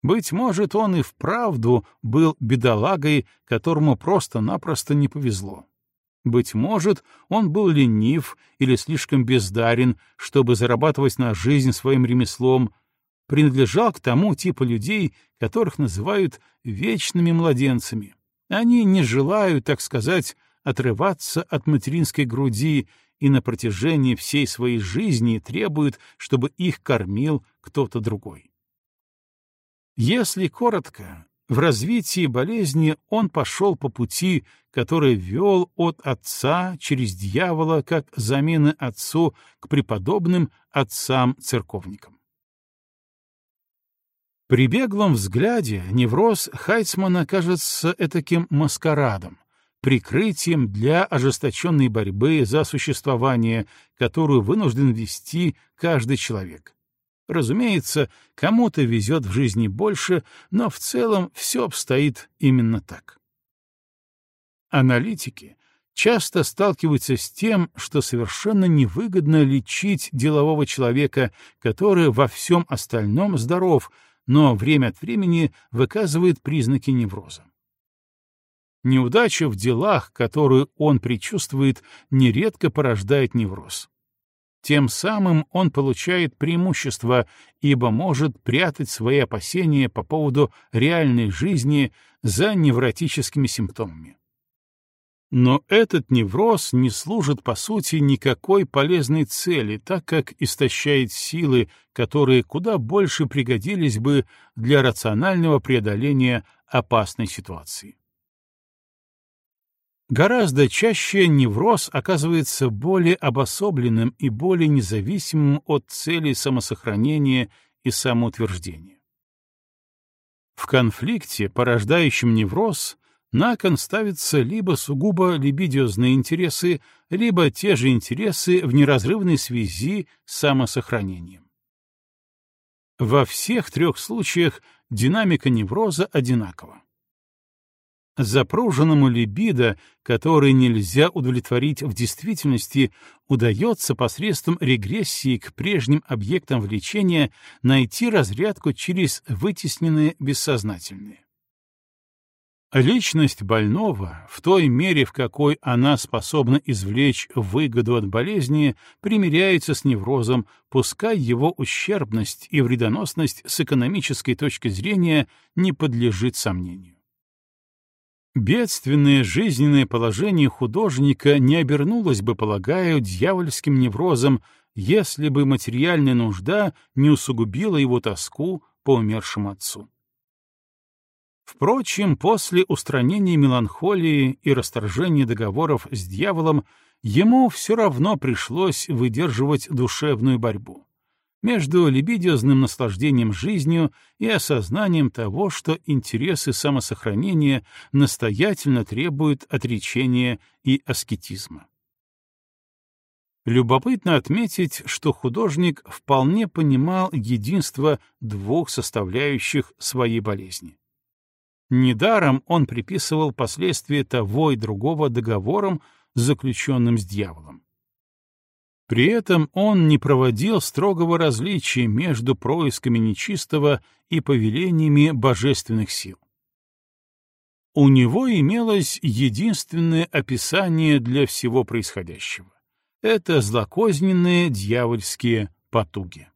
Быть может, он и вправду был бедолагой, которому просто-напросто не повезло. Быть может, он был ленив или слишком бездарен, чтобы зарабатывать на жизнь своим ремеслом, принадлежал к тому типу людей, которых называют вечными младенцами. Они не желают, так сказать, отрываться от материнской груди и на протяжении всей своей жизни требуют, чтобы их кормил кто-то другой. Если коротко, в развитии болезни он пошел по пути, который вел от отца через дьявола как замены отцу к преподобным отцам-церковникам. При беглом взгляде невроз Хайцмана кажется этаким маскарадом, прикрытием для ожесточенной борьбы за существование, которую вынужден вести каждый человек. Разумеется, кому-то везет в жизни больше, но в целом все обстоит именно так. Аналитики часто сталкиваются с тем, что совершенно невыгодно лечить делового человека, который во всем остальном здоров, но время от времени выказывает признаки невроза. Неудача в делах, которую он предчувствует, нередко порождает невроз. Тем самым он получает преимущество, ибо может прятать свои опасения по поводу реальной жизни за невротическими симптомами. Но этот невроз не служит, по сути, никакой полезной цели, так как истощает силы, которые куда больше пригодились бы для рационального преодоления опасной ситуации. Гораздо чаще невроз оказывается более обособленным и более независимым от целей самосохранения и самоутверждения. В конфликте, порождающем невроз, на кон ставятся либо сугубо либидиозные интересы, либо те же интересы в неразрывной связи с самосохранением. Во всех трех случаях динамика невроза одинакова. Запруженному либидо, который нельзя удовлетворить в действительности, удается посредством регрессии к прежним объектам влечения найти разрядку через вытесненные бессознательные. Личность больного, в той мере, в какой она способна извлечь выгоду от болезни, примиряется с неврозом, пускай его ущербность и вредоносность с экономической точки зрения не подлежит сомнению. Бедственное жизненное положение художника не обернулось бы, полагаю, дьявольским неврозом, если бы материальная нужда не усугубила его тоску по умершему отцу. Впрочем, после устранения меланхолии и расторжения договоров с дьяволом ему все равно пришлось выдерживать душевную борьбу между либидиозным наслаждением жизнью и осознанием того, что интересы самосохранения настоятельно требуют отречения и аскетизма. Любопытно отметить, что художник вполне понимал единство двух составляющих своей болезни. Недаром он приписывал последствия того и другого договорам, заключенным с дьяволом. При этом он не проводил строгого различия между происками нечистого и повелениями божественных сил. У него имелось единственное описание для всего происходящего. Это злокозненные дьявольские потуги.